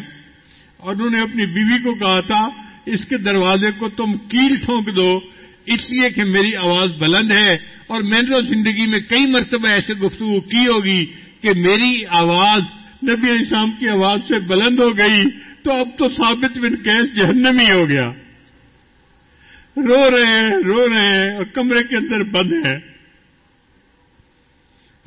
اور انہوں نے اپنی بیوی کو کہا تھا، اس کے دروازے کو تم کیل ٹھونک دو، اس لیے کہ میری آواز بلند ہے۔ اور میں نے تو زندگی میں کئی مرتبہ ایسے گفتگو کی ہوگی کہ میری آواز نبی اسلام کی آواز سے بلند ہو گئی تو اب تو ثابت بن کیس جہنمی ہو گیا۔ رو رہے ہیں، رو رہے ہیں اور کمرے کے اندر بند ہے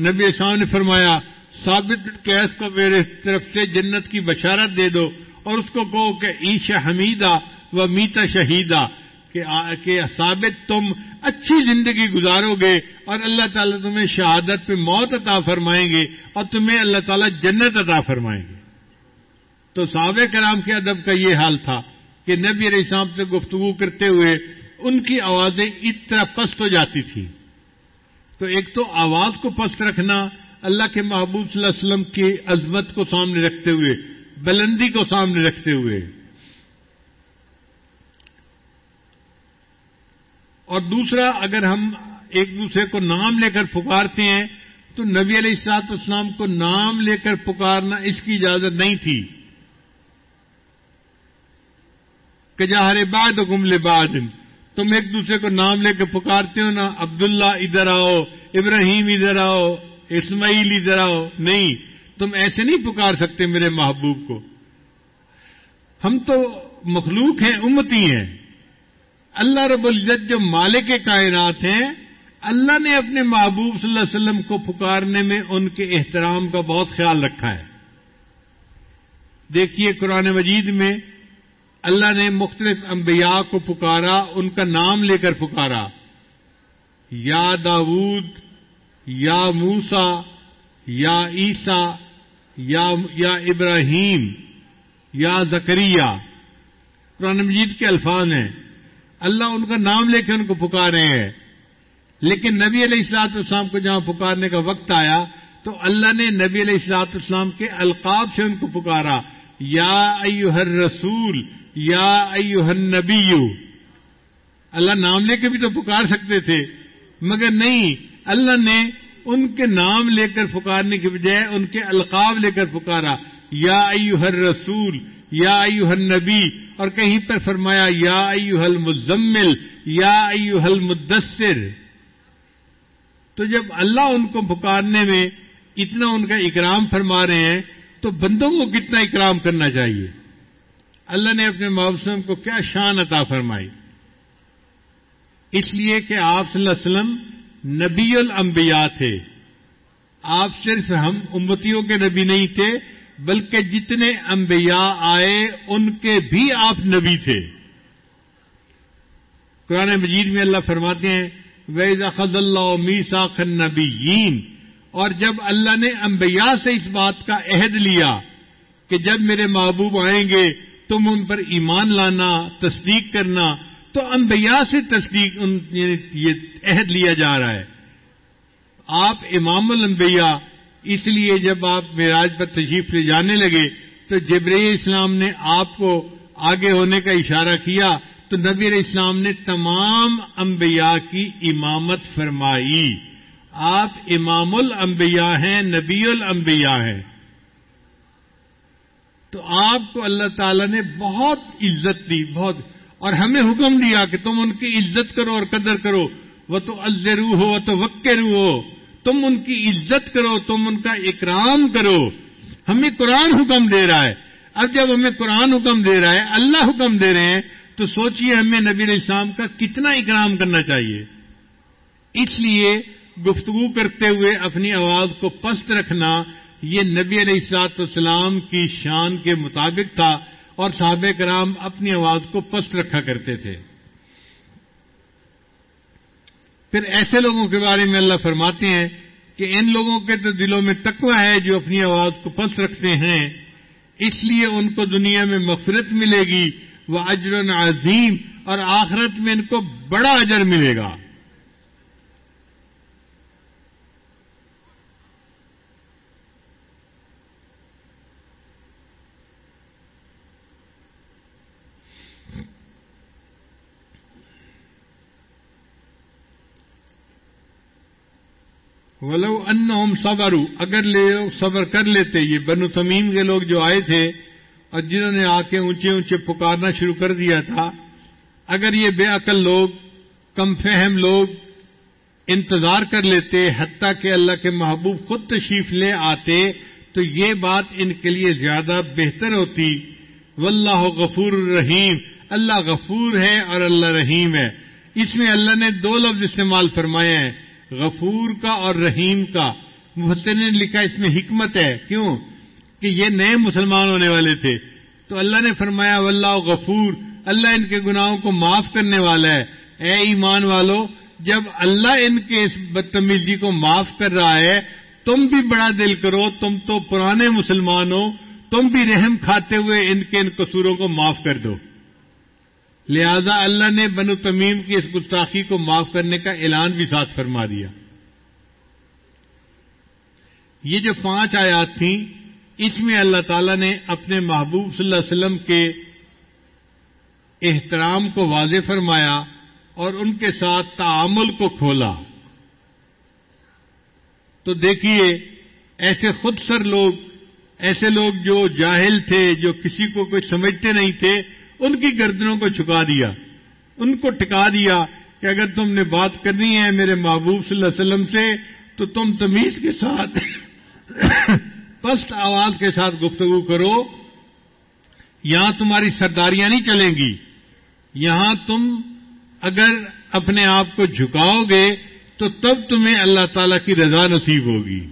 نبی اسلام نے فرمایا، ثابت بن کیس کو میرے طرف سے جنت کی بشارت دے دو اور اس کو کہو کہ عیشا حمیدہ و میتا شہیدہ۔ کہ ثابت تم اچھی زندگی گزارو گے اور اللہ تعالیٰ تمہیں شہادت پہ موت عطا فرمائیں گے اور تمہیں اللہ تعالیٰ جنت عطا فرمائیں گے۔ تو صحابہ کرام کے ادب کا یہ حال تھا کہ نبی علیہ السلام سے گفتگو کرتے ہوئے ان کی آوازیں اس طرح پست ہو جاتی تھیں۔ تو ایک تو آواز کو پست رکھنا، اللہ کے محبوب صلی اللہ علیہ وسلم کی عظمت کو سامنے رکھتے ہوئے، بلندی کو سامنے رکھتے ہوئے۔ اور دوسرا، اگر ہم ایک دوسرے کو نام لے کر پکارتے ہیں، تو نبی علیہ السلاط اسلام کو نام لے کر پکارنا اس کی اجازت نہیں تھی۔ کہ جہر باد گمل باد تم ایک دوسرے کو نام لے کے پکارتے ہو نا، عبداللہ ادھر آؤ، ابراہیم ادھر آؤ، اسماعیل ادھر آؤ، نہیں، تم ایسے نہیں پکار سکتے میرے محبوب کو۔ ہم تو مخلوق ہیں، امتی ہیں۔ اللہ رب العزت جو مالک کائنات ہیں، اللہ نے اپنے محبوب صلی اللہ علیہ وسلم کو پکارنے میں ان کے احترام کا بہت خیال رکھا ہے۔ دیکھیے قرآن مجید میں اللہ نے مختلف انبیاء کو پکارا، ان کا نام لے کر پکارا۔ یا داود، یا موسا یا عیسا یا یا ابراہیم، یا زکریہ۔ قرآن مجید کے الفاظ ہیں۔ اللہ ان کا نام لے کے ان کو پکارے ہیں۔ لیکن نبی علیہ السلاط اسلام کو جہاں پکارنے کا وقت آیا، تو اللہ نے نبی علیہ السلاط اسلام کے القاب سے ان کو پکارا۔ یا ایوہر رسول یا ایوہر نبی اللہ نام لے کے بھی تو پکار سکتے تھے، مگر نہیں۔ اللہ نے ان کے نام لے کر پکارنے کے بجائے ان کے القاب لے کر پکارا۔ یا ایوہر رسول یا ایوہ النبی اور کہیں پر فرمایا، یا ایوہ المزمل، یا ایوہ المدثر۔ تو جب اللہ ان کو پکارنے میں اتنا ان کا اکرام فرما رہے ہیں، تو بندوں کو کتنا اکرام کرنا چاہیے؟ اللہ نے اپنے معوسم کو کیا شان عطا فرمائی؟ اس لیے کہ آپ صلی اللہ علیہ وسلم نبی الانبیاء تھے۔ آپ صرف ہم امتیوں کے نبی نہیں تھے بلکہ جتنے انبیاء آئے ان کے بھی آپ نبی تھے۔ قرآن مجید میں اللہ فرماتے ہیں ویز خز اللہ میسا خن نبی اور جب اللہ نے انبیاء سے اس بات کا عہد لیا کہ جب میرے محبوب آئیں گے، تم ان پر ایمان لانا، تصدیق کرنا، تو انبیاء سے تصدیق یعنی یہ عہد لیا جا رہا ہے۔ آپ امام الانبیاء اس لیے جب آپ معراج پر تشریف لے جانے لگے تو جبر اسلام نے آپ کو آگے ہونے کا اشارہ کیا تو نبی علیہ السلام نے تمام انبیاء کی امامت فرمائی۔ آپ امام الانبیاء ہیں، نبی الانبیاء ہیں۔ تو آپ کو اللہ تعالی نے بہت عزت دی، بہت۔ اور ہمیں حکم دیا کہ تم ان کی عزت کرو اور قدر کرو۔ وہ تو ازرو ہو وہ تو وقع رو ہو تم ان کی عزت کرو، تم ان کا اکرام کرو۔ ہمیں قرآن حکم دے رہا ہے۔ اب جب ہمیں قرآن حکم دے رہا ہے، اللہ حکم دے رہے ہیں، تو سوچئے ہمیں نبی علیہ السلام کا کتنا اکرام کرنا چاہیے۔ اس لیے گفتگو کرتے ہوئے اپنی آواز کو پست رکھنا یہ نبی علیہ السلاط والسلام کی شان کے مطابق تھا اور صحابہ کرام اپنی آواز کو پست رکھا کرتے تھے۔ پھر ایسے لوگوں کے بارے میں اللہ فرماتے ہیں کہ ان لوگوں کے تو دلوں میں تقوی ہے جو اپنی آواز کو پس رکھتے ہیں۔ اس لیے ان کو دنیا میں مغفرت ملے گی۔ وہ اجر عظیم اور آخرت میں ان کو بڑا اجر ملے گا۔ ولو ان صبر اگر لے صبر کر لیتے۔ یہ بنو تمیم کے لوگ جو آئے تھے، اور جنہوں نے آ کے اونچے اونچے پکارنا شروع کر دیا تھا، اگر یہ بے عقل لوگ، کم فہم لوگ انتظار کر لیتے، حتیٰ کہ اللہ کے محبوب خود تشریف لے آتے، تو یہ بات ان کے لیے زیادہ بہتر ہوتی۔ واللہ غفور الرحیم، اللہ غفور ہے اور اللہ رحیم ہے۔ اس میں اللہ نے دو لفظ استعمال فرمائے ہیں۔ غفور کا اور رحیم کا۔ محسن نے لکھا اس میں حکمت ہے۔ کیوں؟ کہ یہ نئے مسلمان ہونے والے تھے۔ تو اللہ نے فرمایا، واللہ غفور، اللہ ان کے گناہوں کو معاف کرنے والا ہے۔ اے ایمان والو، جب اللہ ان کے اس بدتمیزی کو معاف کر رہا ہے، تم بھی بڑا دل کرو، تم تو پرانے مسلمان ہو، تم بھی رحم کھاتے ہوئے ان کے ان قصوروں کو معاف کر دو۔ لہذا اللہ نے بنو تمیم کی اس گستاخی کو معاف کرنے کا اعلان بھی ساتھ فرما دیا۔ یہ جو پانچ آیات تھیں، اس میں اللہ تعالی نے اپنے محبوب صلی اللہ علیہ وسلم کے احترام کو واضح فرمایا اور ان کے ساتھ تعامل کو کھولا۔ تو دیکھیے، ایسے خود سر لوگ، ایسے لوگ جو جاہل تھے، جو کسی کو کوئی سمجھتے نہیں تھے ان کی گردنوں کو چھکا دیا، ان کو ٹکا دیا کہ اگر تم نے بات کرنی ہے میرے محبوب صلی اللہ علیہ وسلم سے، تو تم تمیز کے ساتھ پست آواز کے ساتھ گفتگو کرو۔ یہاں تمہاری سرداریاں نہیں چلیں گی۔ یہاں تم اگر اپنے آپ کو جھکاؤ گے، تو تب تمہیں اللہ تعالی کی رضا نصیب ہوگی۔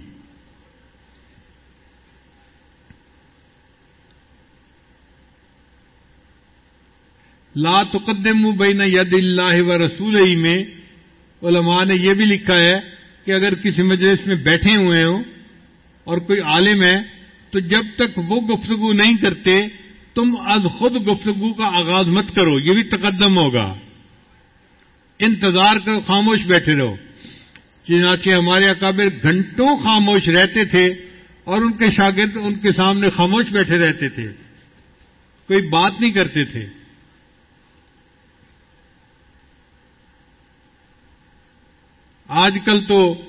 لا تقدم بین ید اللہ و رسول ہی میں علماء نے یہ بھی لکھا ہے کہ اگر کسی مجلس میں بیٹھے ہوئے ہوں اور کوئی عالم ہے تو جب تک وہ گفتگو نہیں کرتے تم از خود گفتگو کا آغاز مت کرو، یہ بھی تقدم ہوگا۔ انتظار کرو خاموش بیٹھے رہو۔ چنانچہ ہمارے اکابر گھنٹوں خاموش رہتے تھے اور ان کے شاگرد ان کے سامنے خاموش بیٹھے رہتے تھے۔ کوئی بات نہیں کرتے تھے۔ آج کل تو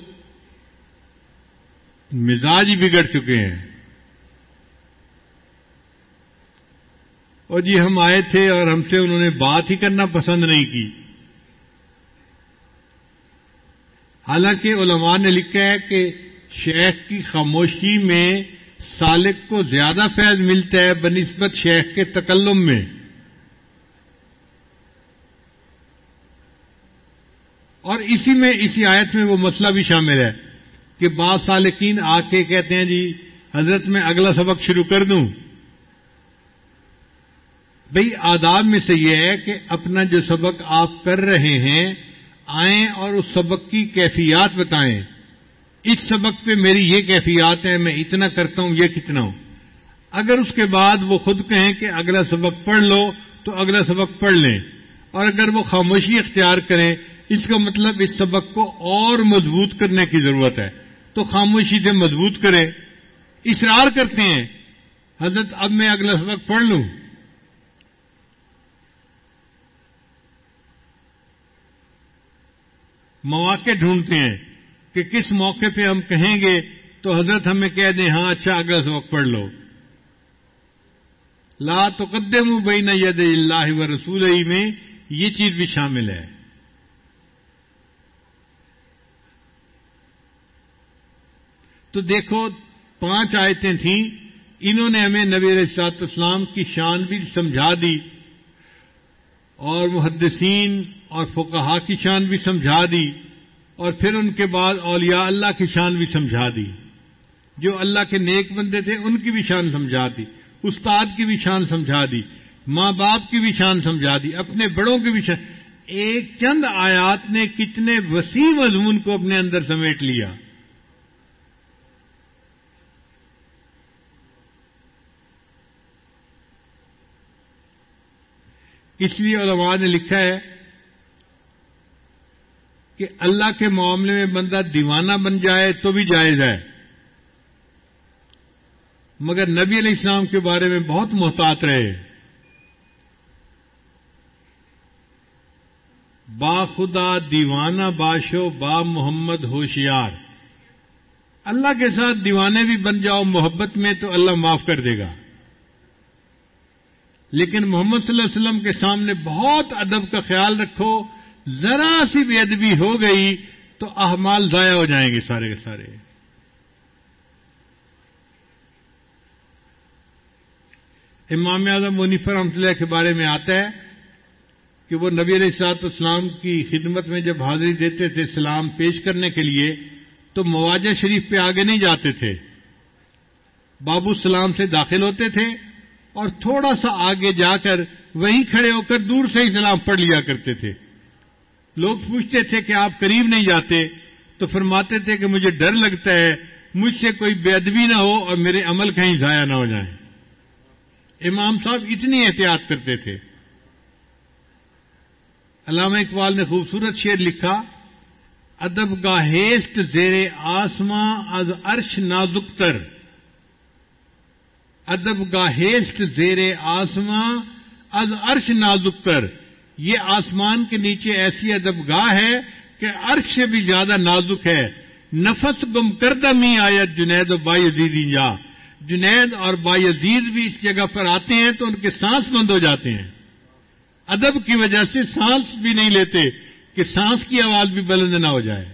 مزاج ہی بگڑ چکے ہیں۔ اور جی ہم آئے تھے اور ہم سے انہوں نے بات ہی کرنا پسند نہیں کی۔ حالانکہ علماء نے لکھا ہے کہ شیخ کی خاموشی میں سالک کو زیادہ فیض ملتا ہے بنسبت شیخ کے تکلم میں۔ اور اسی میں، اسی آیت میں وہ مسئلہ بھی شامل ہے کہ بعض سالکین آ کے کہتے ہیں جی حضرت میں اگلا سبق شروع کر دوں۔ بھئی، آداب میں سے یہ ہے کہ اپنا جو سبق آپ کر رہے ہیں، آئیں اور اس سبق کی کیفیات بتائیں۔ اس سبق پہ میری یہ کیفیات ہے، میں اتنا کرتا ہوں، یہ کتنا ہوں۔ اگر اس کے بعد وہ خود کہیں کہ اگلا سبق پڑھ لو، تو اگلا سبق پڑھ لیں۔ اور اگر وہ خاموشی اختیار کریں اس کا مطلب اس سبق کو اور مضبوط کرنے کی ضرورت ہے۔ تو خاموشی سے مضبوط کریں اصرار کرتے ہیں۔ حضرت، اب میں اگلا سبق پڑھ لوں۔ مواقع ڈھونڈتے ہیں کہ کس موقع پہ ہم کہیں گے تو حضرت ہمیں کہہ دیں ہاں اچھا اگلا سبق پڑھ لو۔ لا تقدم بین ید اللہ و رسول میں یہ چیز بھی شامل ہے۔ تو دیکھو، پانچ آیتیں تھیں۔ انہوں نے ہمیں نبی رسات اسلام کی شان بھی سمجھا دی اور محدثین اور فقہا کی شان بھی سمجھا دی اور پھر ان کے بعد اولیاء اللہ کی شان بھی سمجھا دی۔ جو اللہ کے نیک بندے تھے، ان کی بھی شان سمجھا دی۔ استاد کی بھی شان سمجھا دی۔ ماں باپ کی بھی شان سمجھا دی۔ اپنے بڑوں کی بھی شان۔ ایک چند آیات نے کتنے وسیع مضمون کو اپنے اندر سمیٹ لیا۔ اس لیے علماء نے لکھا ہے کہ اللہ کے معاملے میں بندہ دیوانہ بن جائے تو بھی جائز ہے۔ مگر نبی علیہ السلام کے بارے میں بہت محتاط رہے۔ با خدا دیوانہ باشو با محمد ہوشیار۔ اللہ کے ساتھ دیوانے بھی بن جاؤ، محبت میں تو اللہ معاف کر دے گا۔ لیکن محمد صلی اللہ علیہ وسلم کے سامنے بہت ادب کا خیال رکھو، ذرا سی بے ادبی ہو گئی تو احمال ضائع ہو جائیں گے سارے کے سارے۔ امام اعظم منیفر رحمۃ اللہ کے بارے میں آتا ہے کہ وہ نبی علیہ السلاط اسلام کی خدمت میں جب حاضری دیتے تھے سلام پیش کرنے کے لیے، تو مواجہ شریف پہ آگے نہیں جاتے تھے۔ بابو السلام سے داخل ہوتے تھے۔ اور تھوڑا سا آگے جا کر وہیں کھڑے ہو کر دور سے ہی سلام پڑھ لیا کرتے تھے۔ لوگ پوچھتے تھے کہ آپ قریب نہیں جاتے، تو فرماتے تھے کہ مجھے ڈر لگتا ہے، مجھ سے کوئی بے ادبی نہ ہو اور میرے عمل کہیں ضائع نہ ہو جائیں۔ امام صاحب اتنی احتیاط کرتے تھے۔ علامہ اقبال نے خوبصورت شعر لکھا، ادب گاہیسٹ زیر آسماں از عرش نازکتر ادب گاہیسٹ زیر آسماں، از عرش نازکتر یہ آسمان کے نیچے ایسی ادب گاہ ہے کہ عرش سے بھی زیادہ نازک ہے۔ نفس گم کردہ می آیت جنید و بائی جا۔ جنید اور بائی عزیز بھی اس جگہ پر آتے ہیں تو ان کے سانس بند ہو جاتے ہیں۔ ادب کی وجہ سے سانس بھی نہیں لیتے کہ سانس کی آواز بھی بلند نہ ہو جائے۔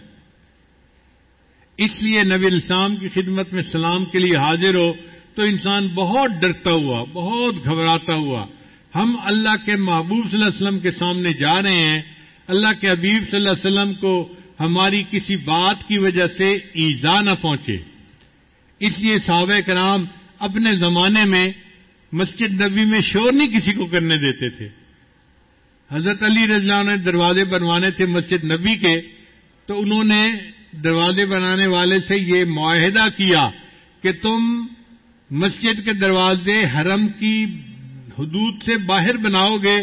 اس لیے نبی السلام کی خدمت میں سلام کے لیے حاضر ہو۔ تو انسان بہت ڈرتا ہوا، بہت گھبراتا ہوا۔ ہم اللہ کے محبوب صلی اللہ علیہ وسلم کے سامنے جا رہے ہیں۔ اللہ کے حبیب صلی اللہ علیہ وسلم کو ہماری کسی بات کی وجہ سے ایزا نہ پہنچے۔ اس لیے صحابہ کرام اپنے زمانے میں مسجد نبی میں شور نہیں کسی کو کرنے دیتے تھے۔ حضرت علی رضا نے دروازے بنوانے تھے مسجد نبی کے، تو انہوں نے دروازے بنانے والے سے یہ معاہدہ کیا کہ تم مسجد کے دروازے حرم کی حدود سے باہر بناؤ گے،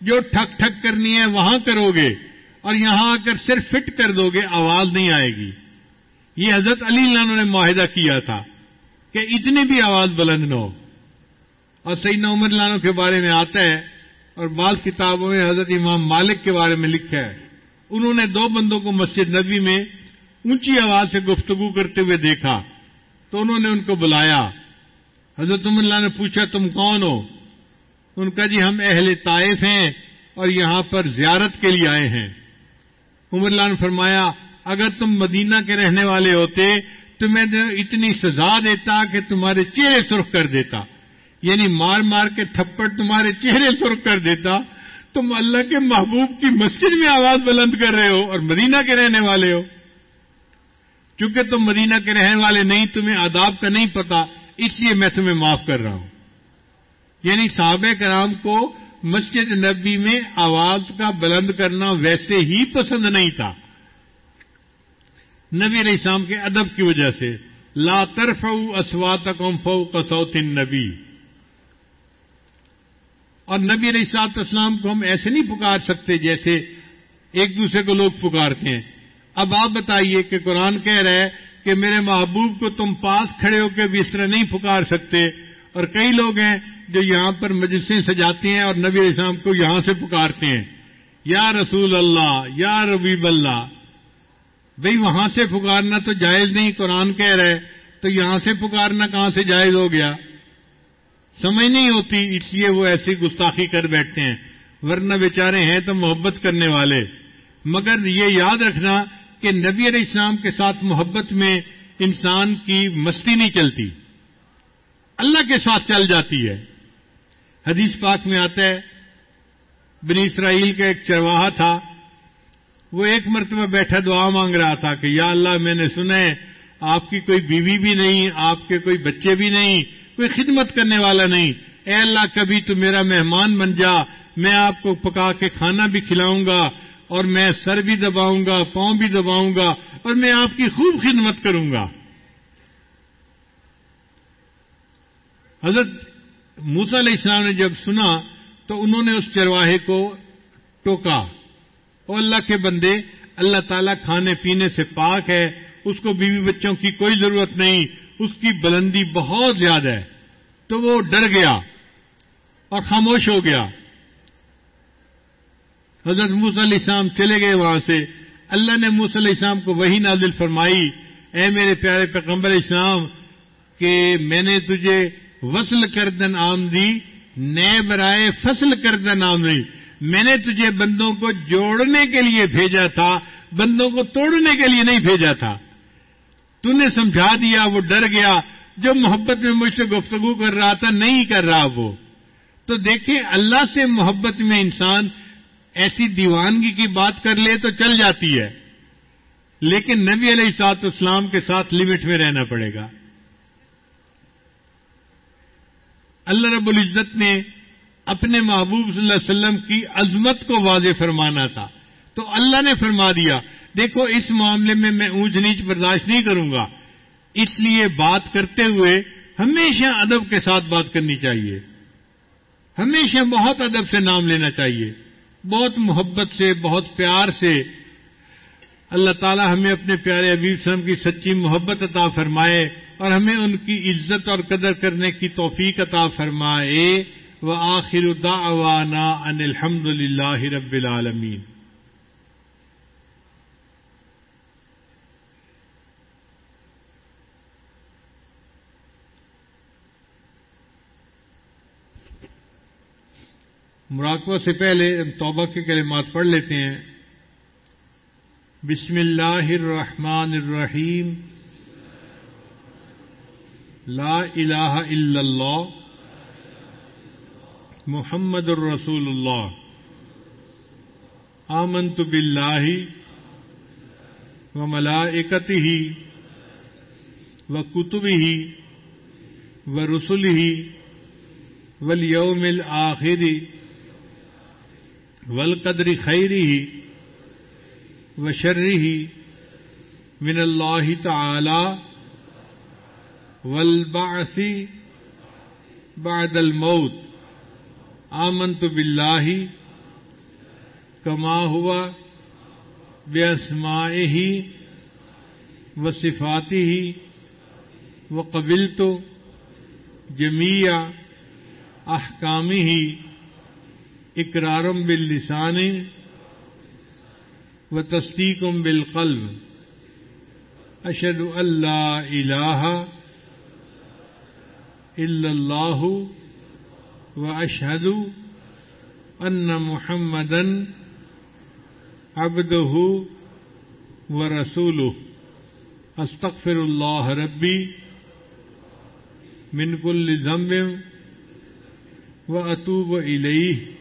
جو ٹھک ٹھک کرنی ہے وہاں کرو گے، اور یہاں آ کر صرف فٹ کر دو گے، آواز نہیں آئے گی۔ یہ حضرت علی اللہ نے معاہدہ کیا تھا کہ اتنی بھی آواز بلند نہ ہو۔ اور سعید عمر لانوں کے بارے میں آتا ہے، اور بعض کتابوں میں حضرت امام مالک کے بارے میں لکھا ہے۔ انہوں نے دو بندوں کو مسجد نبی میں اونچی آواز سے گفتگو کرتے ہوئے دیکھا، تو انہوں نے ان کو بلایا۔ حضرت عمر اللہ نے پوچھا، تم کون ہو؟ ان کا جی ہم اہل طائف ہیں اور یہاں پر زیارت کے لیے آئے ہیں۔ عمر اللہ نے فرمایا، اگر تم مدینہ کے رہنے والے ہوتے تو میں اتنی سزا دیتا کہ تمہارے چہرے سرخ کر دیتا۔ یعنی مار مار کے تھپڑ تمہارے چہرے سرخ کر دیتا۔ تم اللہ کے محبوب کی مسجد میں آواز بلند کر رہے ہو اور مدینہ کے رہنے والے ہو۔ چونکہ تم مدینہ کے رہنے والے نہیں، تمہیں آداب کا نہیں پتا اس لیے میں تمہیں معاف کر رہا ہوں۔ یعنی صحابہ کرام کو مسجد نبی میں آواز کا بلند کرنا ویسے ہی پسند نہیں تھا۔ نبی علیہ السلام کے ادب کی وجہ سے لا ترف اسوات فو کسوت نبی اور نبی علیہ سات اسلام کو ہم ایسے نہیں پکار سکتے جیسے ایک دوسرے کو لوگ پکارتے ہیں۔ اب آپ بتائیے کہ قرآن کہہ رہا ہے کہ میرے محبوب کو تم پاس کھڑے ہو کے بھی اس طرح نہیں پکار سکتے۔ اور کئی لوگ ہیں جو یہاں پر مجلسیں سجاتے ہیں اور نبی علیہ السلام کو یہاں سے پکارتے ہیں۔ یا رسول اللہ، یا ربیب اللہ۔ بھئی وہاں سے پکارنا تو جائز نہیں، قرآن کہہ رہے تو یہاں سے پکارنا کہاں سے جائز ہو گیا؟ سمجھ نہیں ہوتی، اس لیے وہ ایسی گستاخی کر بیٹھتے ہیں۔ ورنہ بیچارے ہیں تو محبت کرنے والے۔ مگر یہ یاد رکھنا کہ نبی علیہ السلام کے ساتھ محبت میں انسان کی مستی نہیں چلتی۔ اللہ کے ساتھ چل جاتی ہے۔ حدیث پاک میں آتا ہے، بنی اسرائیل کا ایک چرواہا تھا۔ وہ ایک مرتبہ بیٹھا دعا مانگ رہا تھا کہ، یا اللہ، میں نے سنا ہے، آپ کی کوئی بیوی بھی نہیں، آپ کے کوئی بچے بھی نہیں، کوئی خدمت کرنے والا نہیں۔ اے اللہ، کبھی تو میرا مہمان بن جا، میں آپ کو پکا کے کھانا بھی کھلاؤں گا۔ اور میں سر بھی دباؤں گا، پاؤں بھی دباؤں گا اور میں آپ کی خوب خدمت کروں گا۔ حضرت موسا علیہ السلام نے جب سنا تو انہوں نے اس چرواہے کو ٹوکا۔ اور اللہ کے بندے، اللہ تعالیٰ کھانے پینے سے پاک ہے، اس کو بیوی بچوں کی کوئی ضرورت نہیں، اس کی بلندی بہت زیادہ ہے۔ تو وہ ڈر گیا اور خاموش ہو گیا۔ حضرت موس علیہ السلام چلے گئے وہاں سے۔ اللہ نے موس علیہ السلام کو وہی نازل فرمائی۔ اے میرے پیارے پیغمبر اسلام، کہ میں نے تجھے وصل کردن آم دی نئے برائے فصل کردن آم دی۔ میں نے تجھے بندوں کو جوڑنے کے لیے بھیجا تھا، بندوں کو توڑنے کے لیے نہیں بھیجا تھا۔ تو نے سمجھا دیا، وہ ڈر گیا۔ جو محبت میں مجھ سے گفتگو کر رہا تھا، نہیں کر رہا وہ۔ تو دیکھیں، اللہ سے محبت میں انسان ایسی دیوانگی کی بات کر لے تو چل جاتی ہے۔ لیکن نبی علیہ سات اسلام کے ساتھ لمٹ میں رہنا پڑے گا۔ اللہ رب العزت نے اپنے محبوب صلی اللہ علیہ وسلم کی عظمت کو واضح فرمانا تھا۔ تو اللہ نے فرما دیا، دیکھو، اس معاملے میں میں اونچ نیچ برداشت نہیں کروں گا۔ اس لیے بات کرتے ہوئے ہمیشہ ادب کے ساتھ بات کرنی چاہیے۔ ہمیشہ بہت ادب سے نام لینا چاہیے۔ بہت محبت سے، بہت پیار سے اللہ تعالی ہمیں اپنے پیارے ابیب سلم کی سچی محبت عطا فرمائے اور ہمیں ان کی عزت اور قدر کرنے کی توفیق عطا فرمائے۔ وہ آخر دعوانا ان الحمد للہ رب العالمین۔ مراقبہ سے پہلے ہم توبہ کے کلمات پڑھ لیتے ہیں۔ بسم اللہ الرحمن الرحیم۔ لا الہ الا اللہ۔ محمد الرسول اللہ آمنت باللہ و ملائکتہ و کتبہ و رسلہ والیوم الآخری والقدر خیره وشره من الله تعالى والبعث بعد الموت. آمنت بالله كما هو بأسمائه وصفاته وقبلت جميع أحكامه اقرارم باللسان و تصدیقم بالقلب۔ اشد اللہ الہ الا اللہ و اشہد ان محمدن عبدہ و رسول استغفر اللہ ربی من كل ذنب و اطوب الیہ۔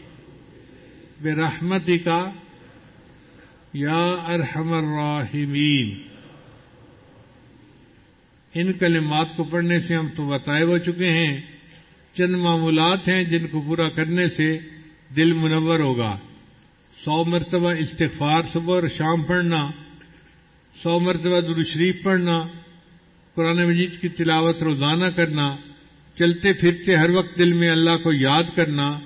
برحمتی کا یا ارحم الراحمین۔ ان کلمات کو پڑھنے سے ہم تو بتائے ہو چکے ہیں۔ چند معمولات ہیں جن کو پورا کرنے سے دل منور ہوگا۔ سو مرتبہ استغفار صبح اور شام پڑھنا۔ سو مرتبہ شریف پڑھنا۔ قرآن مجید کی تلاوت روزانہ کرنا۔ چلتے پھرتے ہر وقت دل میں اللہ کو یاد کرنا۔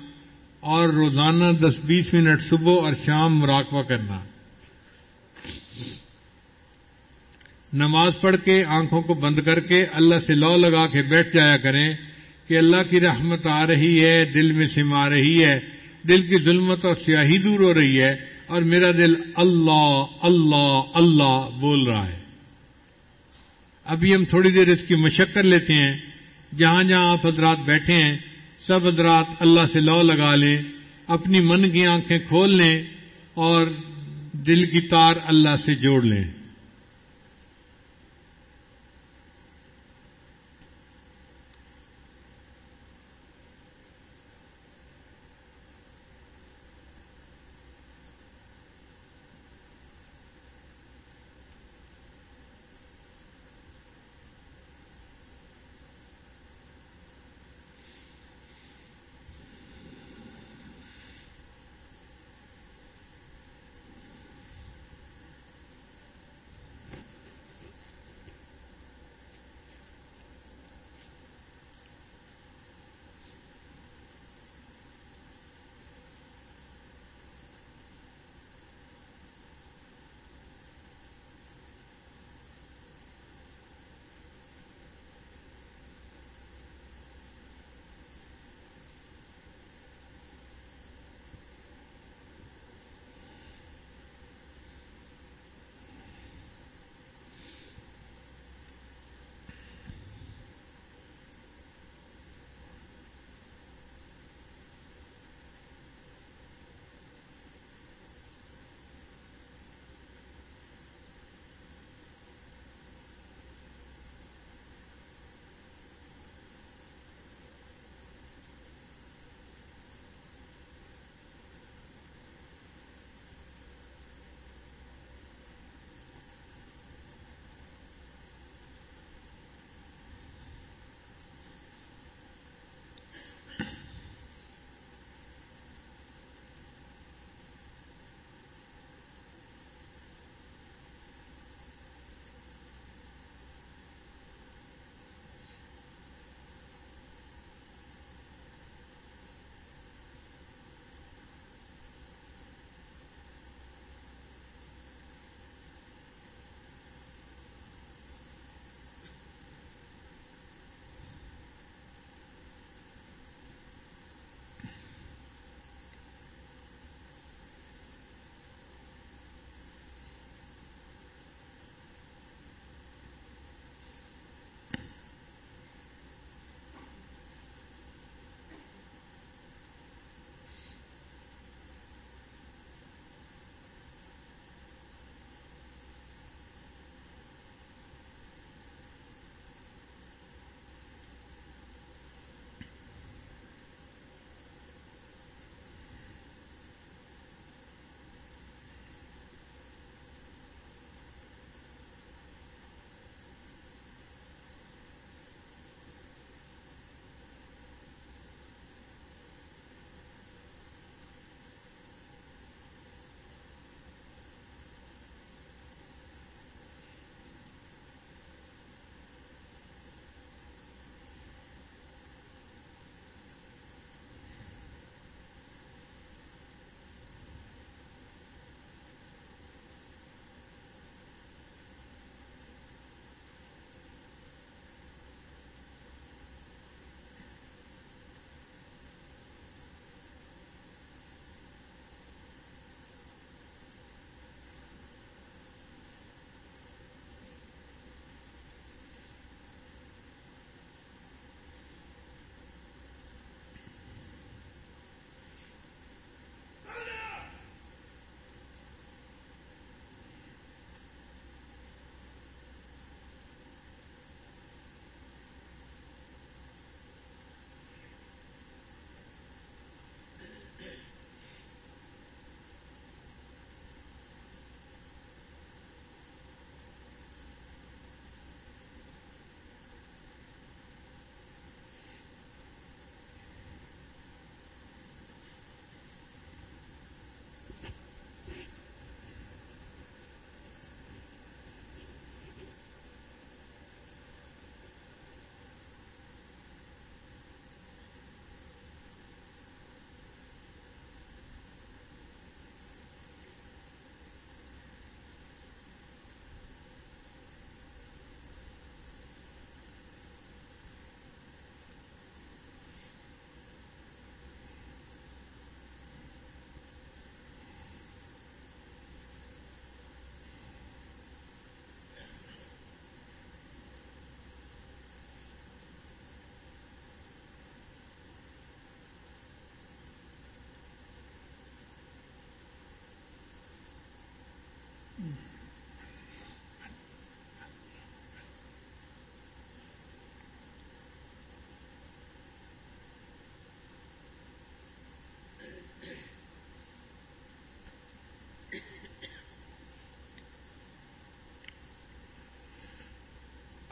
اور روزانہ دس بیس منٹ صبح اور شام مراقبہ کرنا۔ نماز پڑھ کے آنکھوں کو بند کر کے اللہ سے لو لگا کے بیٹھ جایا کریں کہ اللہ کی رحمت آ رہی ہے، دل میں سما رہی ہے، دل کی ظلمت اور سیاہی دور ہو رہی ہے اور میرا دل اللہ اللہ اللہ بول رہا ہے۔ ابھی ہم تھوڑی دیر اس کی مشق کر لیتے ہیں۔ جہاں جہاں آپ حضرات بیٹھے ہیں سب حضرات اللہ سے لو لگا لیں، اپنی من کی آنکھیں کھول لیں اور دل کی تار اللہ سے جوڑ لیں۔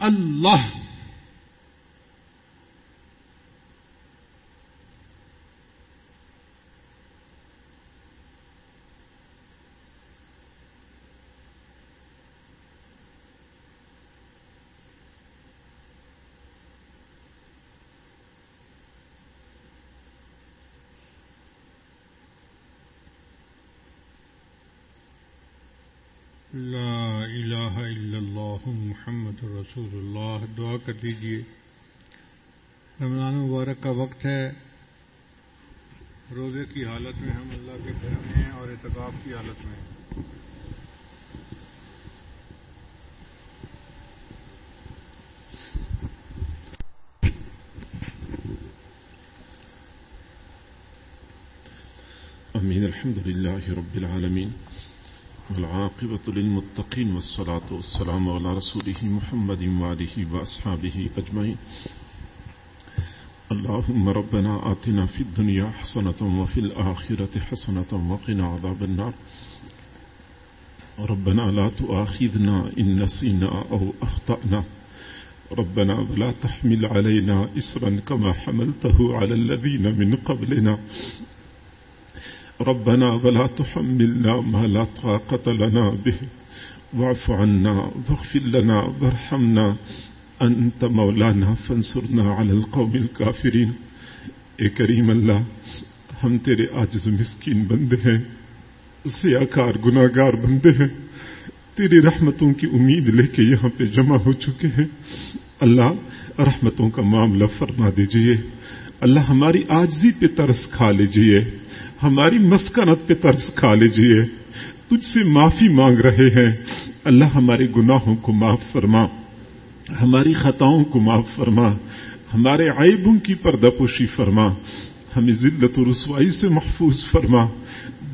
الله. لا الہ الا اللہ محمد رسول اللہ دعا کر دیجیے. رمضان مبارک کا وقت ہے. روزے کی حالت میں ہم اللہ کے گھر میں ہیں اور اعتکاف کی حالت میں ہیں. امین الحمد لله رب العالمين والعاقبة للمتقين والصلاة والسلام على رسوله محمد وعليه وأصحابه أجمعين. اللهم ربنا آتنا في الدنيا حسنة وفي الآخرة حسنة وقنا عذاب النار. ربنا لا تؤاخذنا إن نسينا أو أخطأنا. ربنا ولا تحمل علينا إسرا كما حملته على الذين من قبلنا. ربنا ولا تحملنا ما لا طاقة لنا به. واعف عنا واغفر لنا وارحمنا. أنت مولانا فانصرنا على القوم الكافرين. اے کریم اللہ، ہم تیرے عاجز مسکین بندے ہیں سیاکار گناہگار بندے ہیں۔ تیری رحمتوں کی امید لے کے یہاں پہ جمع ہو چکے ہیں۔ اللہ، رحمتوں کا معاملہ فرما دیجیے۔ اللہ ہماری آجزی پہ ترس کھا لیجیے۔ ہماری مسکنت پہ ترس کھا لیجیے۔ تجھ سے معافی مانگ رہے ہیں۔ اللہ ہمارے گناہوں کو معاف فرما۔ ہماری خطاؤں کو معاف فرما۔ ہمارے عیبوں کی پردہ پوشی فرما۔ ہمیں ذلت و رسوائی سے محفوظ فرما۔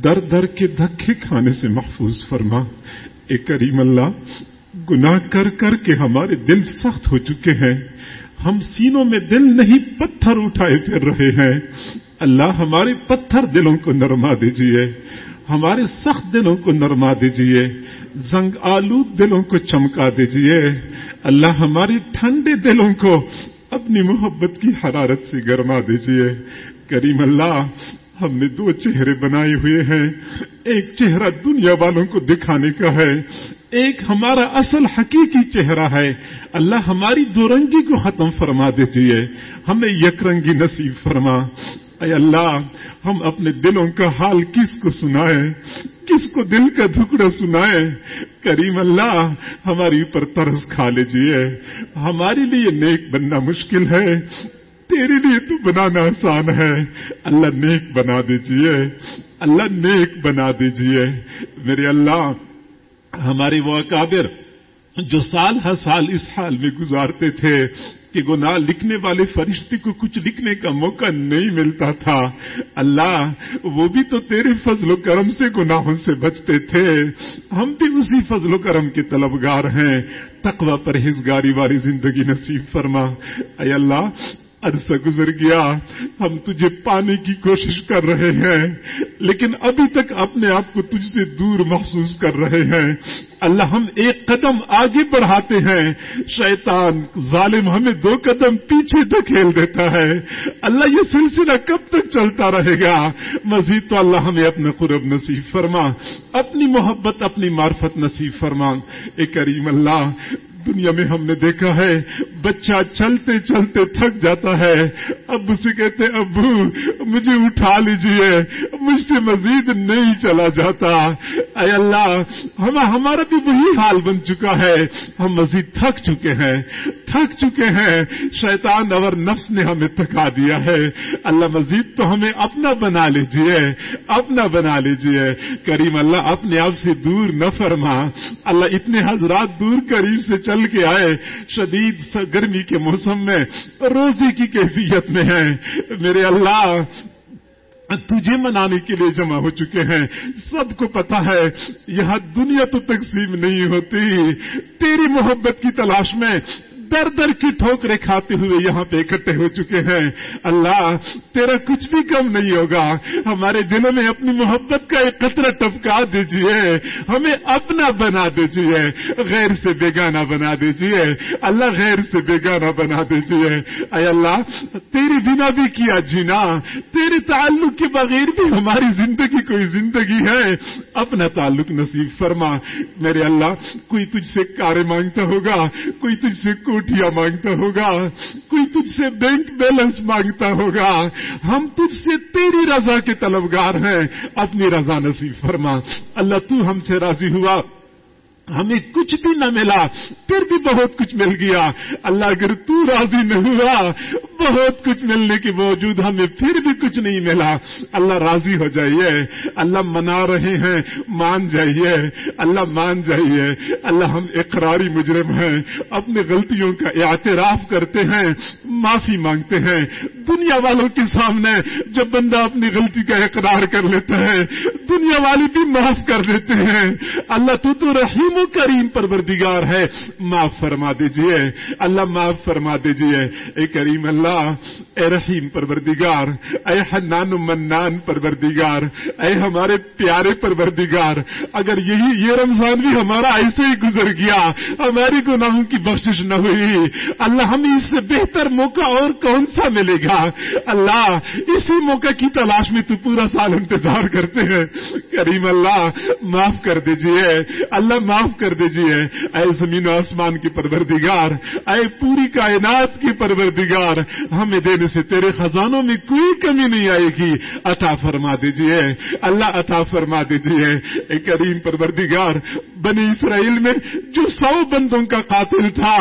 در در کے دھکے کھانے سے محفوظ فرما۔ اے کریم اللہ، گناہ کر کر کے ہمارے دل سخت ہو چکے ہیں۔ ہم سینوں میں دل نہیں، پتھر اٹھائے پھر رہے ہیں۔ اللہ ہمارے پتھر دلوں کو نرما دیجیے، ہمارے سخت دلوں کو نرما دیجیے، زنگ آلود دلوں کو چمکا دیجیے۔ اللہ ہماری ٹھنڈے دلوں کو اپنی محبت کی حرارت سے گرما دیجیے۔ کریم اللہ، ہم نے دو چہرے بنائے ہوئے ہیں۔ ایک چہرہ دنیا والوں کو دکھانے کا ہے، ایک ہمارا اصل حقیقی چہرہ ہے۔ اللہ ہماری دو رنگی کو ختم فرما دیجیے ہمیں یک رنگی نصیب فرما۔ اے اللہ، ہم اپنے دلوں کا حال کس کو سنائیں؟ کس کو دل کا دھکڑا سنائیں؟ کریم اللہ، ہماری اوپر ترس کھا لیجیے ہمارے لیے نیک بننا مشکل ہے، تیرے لیے تو بنانا آسان ہے۔ اللہ نیک بنا دیجیے اللہ نیک بنا دیجیے میرے اللہ، ہمارے وہ اکابر جو سال ہر سال اس حال میں گزارتے تھے کہ گناہ لکھنے والے فرشتے کو کچھ لکھنے کا موقع نہیں ملتا تھا۔ اللہ، وہ بھی تو تیرے فضل و کرم سے گناہوں سے بچتے تھے۔ ہم بھی اسی فضل و کرم کے طلبگار ہیں۔ تقوی پرہیزگاری والی زندگی نصیب فرما۔ اے اللہ عرصہ گزر گیا، ہم تجھے پانے کی کوشش کر رہے ہیں، لیکن ابھی تک اپنے آپ کو تجھ سے دور محسوس کر رہے ہیں۔ اللہ ہم ایک قدم آگے بڑھاتے ہیں۔ شیطان ظالم ہمیں دو قدم پیچھے دھکیل دیتا ہے۔ اللہ یہ سلسلہ کب تک چلتا رہے گا؟ مزید تو اللہ ہمیں اپنا قرب نصیب فرما، اپنی محبت، اپنی معرفت نصیب فرما۔ اے کریم اللہ دنیا میں ہم نے دیکھا ہے، بچہ چلتے چلتے تھک جاتا ہے۔ اب اسے کہتے، ابو، مجھے اٹھا لیجیے، مجھ سے مزید نہیں چلا جاتا۔ اے اللہ، ہم ہمارا بھی وہی حال بن چکا ہے۔ ہم مزید تھک چکے ہیں، تھک چکے ہیں۔ شیطان اور نفس نے ہمیں تھکا دیا ہے۔ اللہ مزید تو ہمیں اپنا بنا لیجیے اپنا بنا لیجیے کریم اللہ اپنے آپ سے دور نہ فرما۔ اللہ اتنے حضرات دور قریب سے چل کے آئے۔ شدید گرمی کے موسم میں روزے کی کیفیت میں ہیں۔ میرے اللہ تجھے منانے کے لیے جمع ہو چکے ہیں۔ سب کو پتا ہے، یہاں دنیا تو تقسیم نہیں ہوتی۔ تیری محبت کی تلاش میں در در کی ٹھوکریں کھاتے ہوئے یہاں پہ اکٹھے ہو چکے ہیں۔ اللہ، تیرا کچھ بھی کم نہیں ہوگا۔ ہمارے دلوں میں اپنی محبت کا ایک قطرہ ٹپکا دیجیے ہمیں اپنا بنا دیجیے غیر سے بیگانہ بنا دیجیے اللہ غیر سے بیگانہ بنا دیجیے اے اللہ، تیری بنا بھی کیا جینا۔ تیرے تعلق کے بغیر بھی ہماری زندگی کوئی زندگی ہے۔ اپنا تعلق نصیب فرما۔ میرے اللہ، کوئی تجھ سے کارے مانگتا ہوگا، کوئی تجھ سے روٹیاں مانگتا ہوگا، کوئی تجھ سے بینک بیلنس مانگتا ہوگا، ہم تجھ سے تیری رضا کے طلبگار ہیں، اپنی رضا نصیب فرما۔ اللہ تو ہم سے راضی ہوا۔ ہمیں کچھ بھی نہ ملا، پھر بھی بہت کچھ مل گیا۔ اللہ اگر تو راضی نہ ہوا، بہت کچھ ملنے کے باوجود ہمیں پھر بھی کچھ نہیں ملا۔ اللہ راضی ہو جائیے، اللہ منا رہے ہیں، مان جائیے۔ اللہ مان جائیے۔ اللہ ہم اقراری مجرم ہیں اپنی غلطیوں کا اعتراف کرتے ہیں، معافی مانگتے ہیں۔ دنیا والوں کے سامنے جب بندہ اپنی غلطی کا اقرار کر لیتا ہے، دنیا والے بھی معاف کر دیتے ہیں۔ اللہ تو تو رحیم و کریم پروردگار ہے۔ معاف فرما دیجیے۔ اللہ معاف فرما دیجیے۔ اے کریم اللہ، اے رحیم پروردگار، اے حنان و منان پروردگار، اے ہمارے پیارے پروردگار۔ اگر یہی یہ رمضان بھی ہمارا ایسے ہی گزر گیا، ہماری گناہوں کی بخشش نہ ہوئی۔ اللہ، ہمیں اس سے بہتر موقع اور کون سا ملے گا؟ اللہ، اسی موقع کی تلاش میں تو پورا سال انتظار کرتے ہیں۔ کریم اللہ، معاف کر دیجیے۔ اللہ، معاف معاف کر دیجیے اے زمین و آسمان کی پروردگار، اے پوری کائنات کی پروردگار، ہمیں دینے سے تیرے خزانوں میں کوئی کمی نہیں آئے گی۔ عطا فرما دیجیے اللہ عطا فرما دیجیے اے کریم پروردگار، بنی اسرائیل میں جو سو بندوں کا قاتل تھا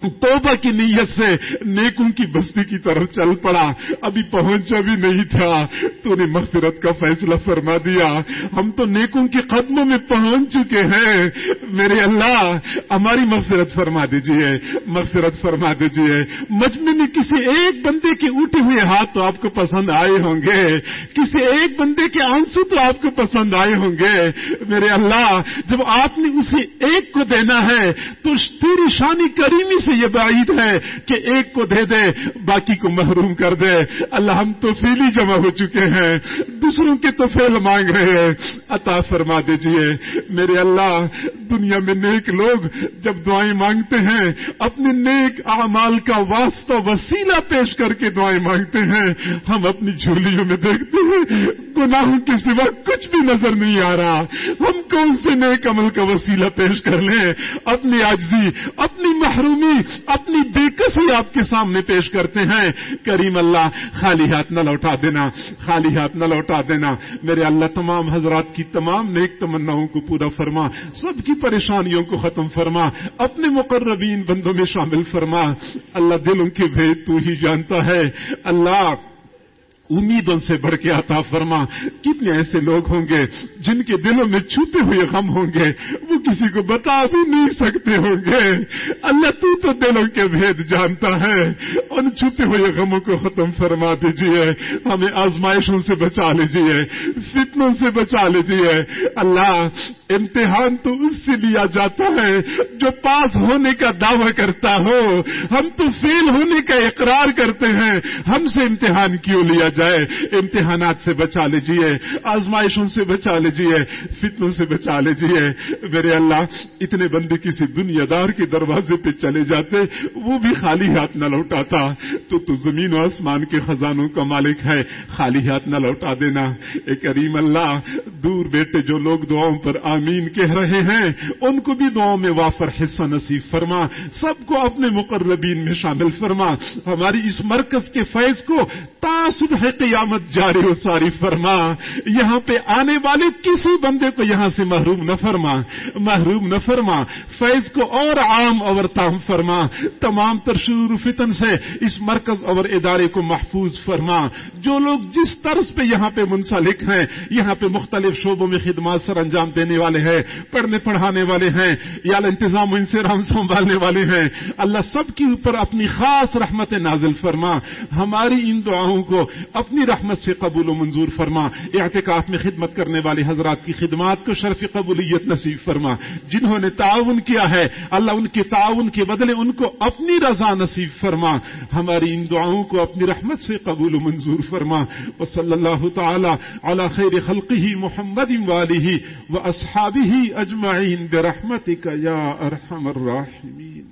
توبہ کی نیت سے نیکوں کی بستی کی طرف چل پڑا۔ ابھی پہنچا بھی نہیں تھا۔ تو نے مغفرت کا فیصلہ فرما دیا۔ ہم تو نیکوں کے قدموں میں پہنچ چکے ہیں۔ میرے اللہ، ہماری مغفرت فرما دیجیے۔ مغفرت فرما دیجیے۔ مجمع میں کسی ایک بندے کے اٹھے ہوئے ہاتھ تو آپ کو پسند آئے ہوں گے۔ کسی ایک بندے کے آنسو تو آپ کو پسند آئے ہوں گے۔ میرے اللہ، جب آپ نے اسے ایک کو دینا ہے تو تیری شانی کریمی سے یہ بعید ہے کہ ایک کو دے دے، باقی کو محروم کر دے۔ اللہ ہم تو فیلی جمع ہو چکے ہیں۔ دوسروں کے تو فیل مانگ رہے ہیں۔ عطا فرما دیجیے۔ میرے اللہ، دنیا میں نیک لوگ جب دعائیں مانگتے ہیں، اپنے نیک اعمال کا واسطہ، وسیلہ پیش کر کے دعائیں مانگتے ہیں۔ ہم اپنی جھولیوں میں دیکھتے ہیں، گناہوں کے سوا کچھ بھی نظر نہیں آ رہا۔ ہم کون سے نیک عمل کا وسیلہ پیش کر لیں؟ اپنی آجزی اپنی محرومی اپنی بےکسی آپ کے سامنے پیش کرتے ہیں۔ کریم اللہ، خالی ہاتھ نہ لوٹا دینا، خالی ہاتھ نہ لوٹا دینا۔ میرے اللہ، تمام حضرات کی تمام نیک تمناؤں کو پورا فرما، سب کی پریشانیوں کو ختم فرما، اپنے مقربین بندوں میں شامل فرما۔ اللہ دلوں کے بھید تو ہی جانتا ہے۔ اللہ امیدوں سے بڑھ کے عطا فرما۔ کتنے ایسے لوگ ہوں گے جن کے دلوں میں چھپے ہوئے غم ہوں گے؟ وہ کسی کو بتا بھی نہیں سکتے ہوں گے۔ اللہ تو تو دلوں کے بھید جانتا ہے۔ ان چھپے ہوئے غموں کو ختم فرما دیجیے ہمیں آزمائشوں سے بچا لیجیے فتنوں سے بچا لیجیے اللہ امتحان تو اس سے لیا جاتا ہے جو پاس ہونے کا دعوی کرتا ہو۔ ہم تو فیل ہونے کا اقرار کرتے ہیں۔ ہم سے امتحان کیوں لیا جائے، امتحانات سے بچا لیجیے آزمائشوں سے بچا لیجیے فتنوں سے بچا لیجیے میرے اللہ، اتنے بندے کسی دنیا دار کے دروازے پہ چلے جاتے، وہ بھی خالی ہاتھ نہ لوٹاتا۔ تو تو زمین و آسمان کے خزانوں کا مالک ہے، خالی ہاتھ نہ لوٹا دینا۔ اے کریم اللہ، دور بیٹے جو لوگ دعاؤں پر آمین کہہ رہے ہیں، ان کو بھی دعاؤں میں وافر حصہ نصیب فرما۔ سب کو اپنے مقربین میں شامل فرما۔ ہماری اس مرکز کے فیض کو تاثب قیامت جاری و ساری فرما، یہاں پہ آنے والے کسی بندے کو یہاں سے محروم نہ فرما، محروم نہ فرما، فیض کو اور عام اور تام فرما، تمام ترشور فتن سے اس مرکز اور ادارے کو محفوظ فرما۔ جو لوگ جس طرز پہ یہاں پہ منسلک ہیں، یہاں پہ مختلف شعبوں میں خدمات سر انجام دینے والے ہیں، پڑھنے پڑھانے والے ہیں، یا انتظام انسرام سنبھالنے والے ہیں، اللہ سب کے اوپر اپنی خاص رحمت نازل فرما۔ ہماری ان دعاؤں کو اپنی رحمت سے قبول و منظور فرما۔ اعتکاف میں خدمت کرنے والے حضرات کی خدمات کو شرف قبولیت نصیب فرما۔ جنہوں نے تعاون کیا ہے، اللہ ان کے تعاون کے بدلے ان کو اپنی رضا نصیب فرما۔ ہماری ان دعاؤں کو اپنی رحمت سے قبول و منظور فرما۔ و صلی اللہ تعالی علی خیر خلقه محمد واله واصحابه اجمعین برحمتك یا ارحم الراحمین۔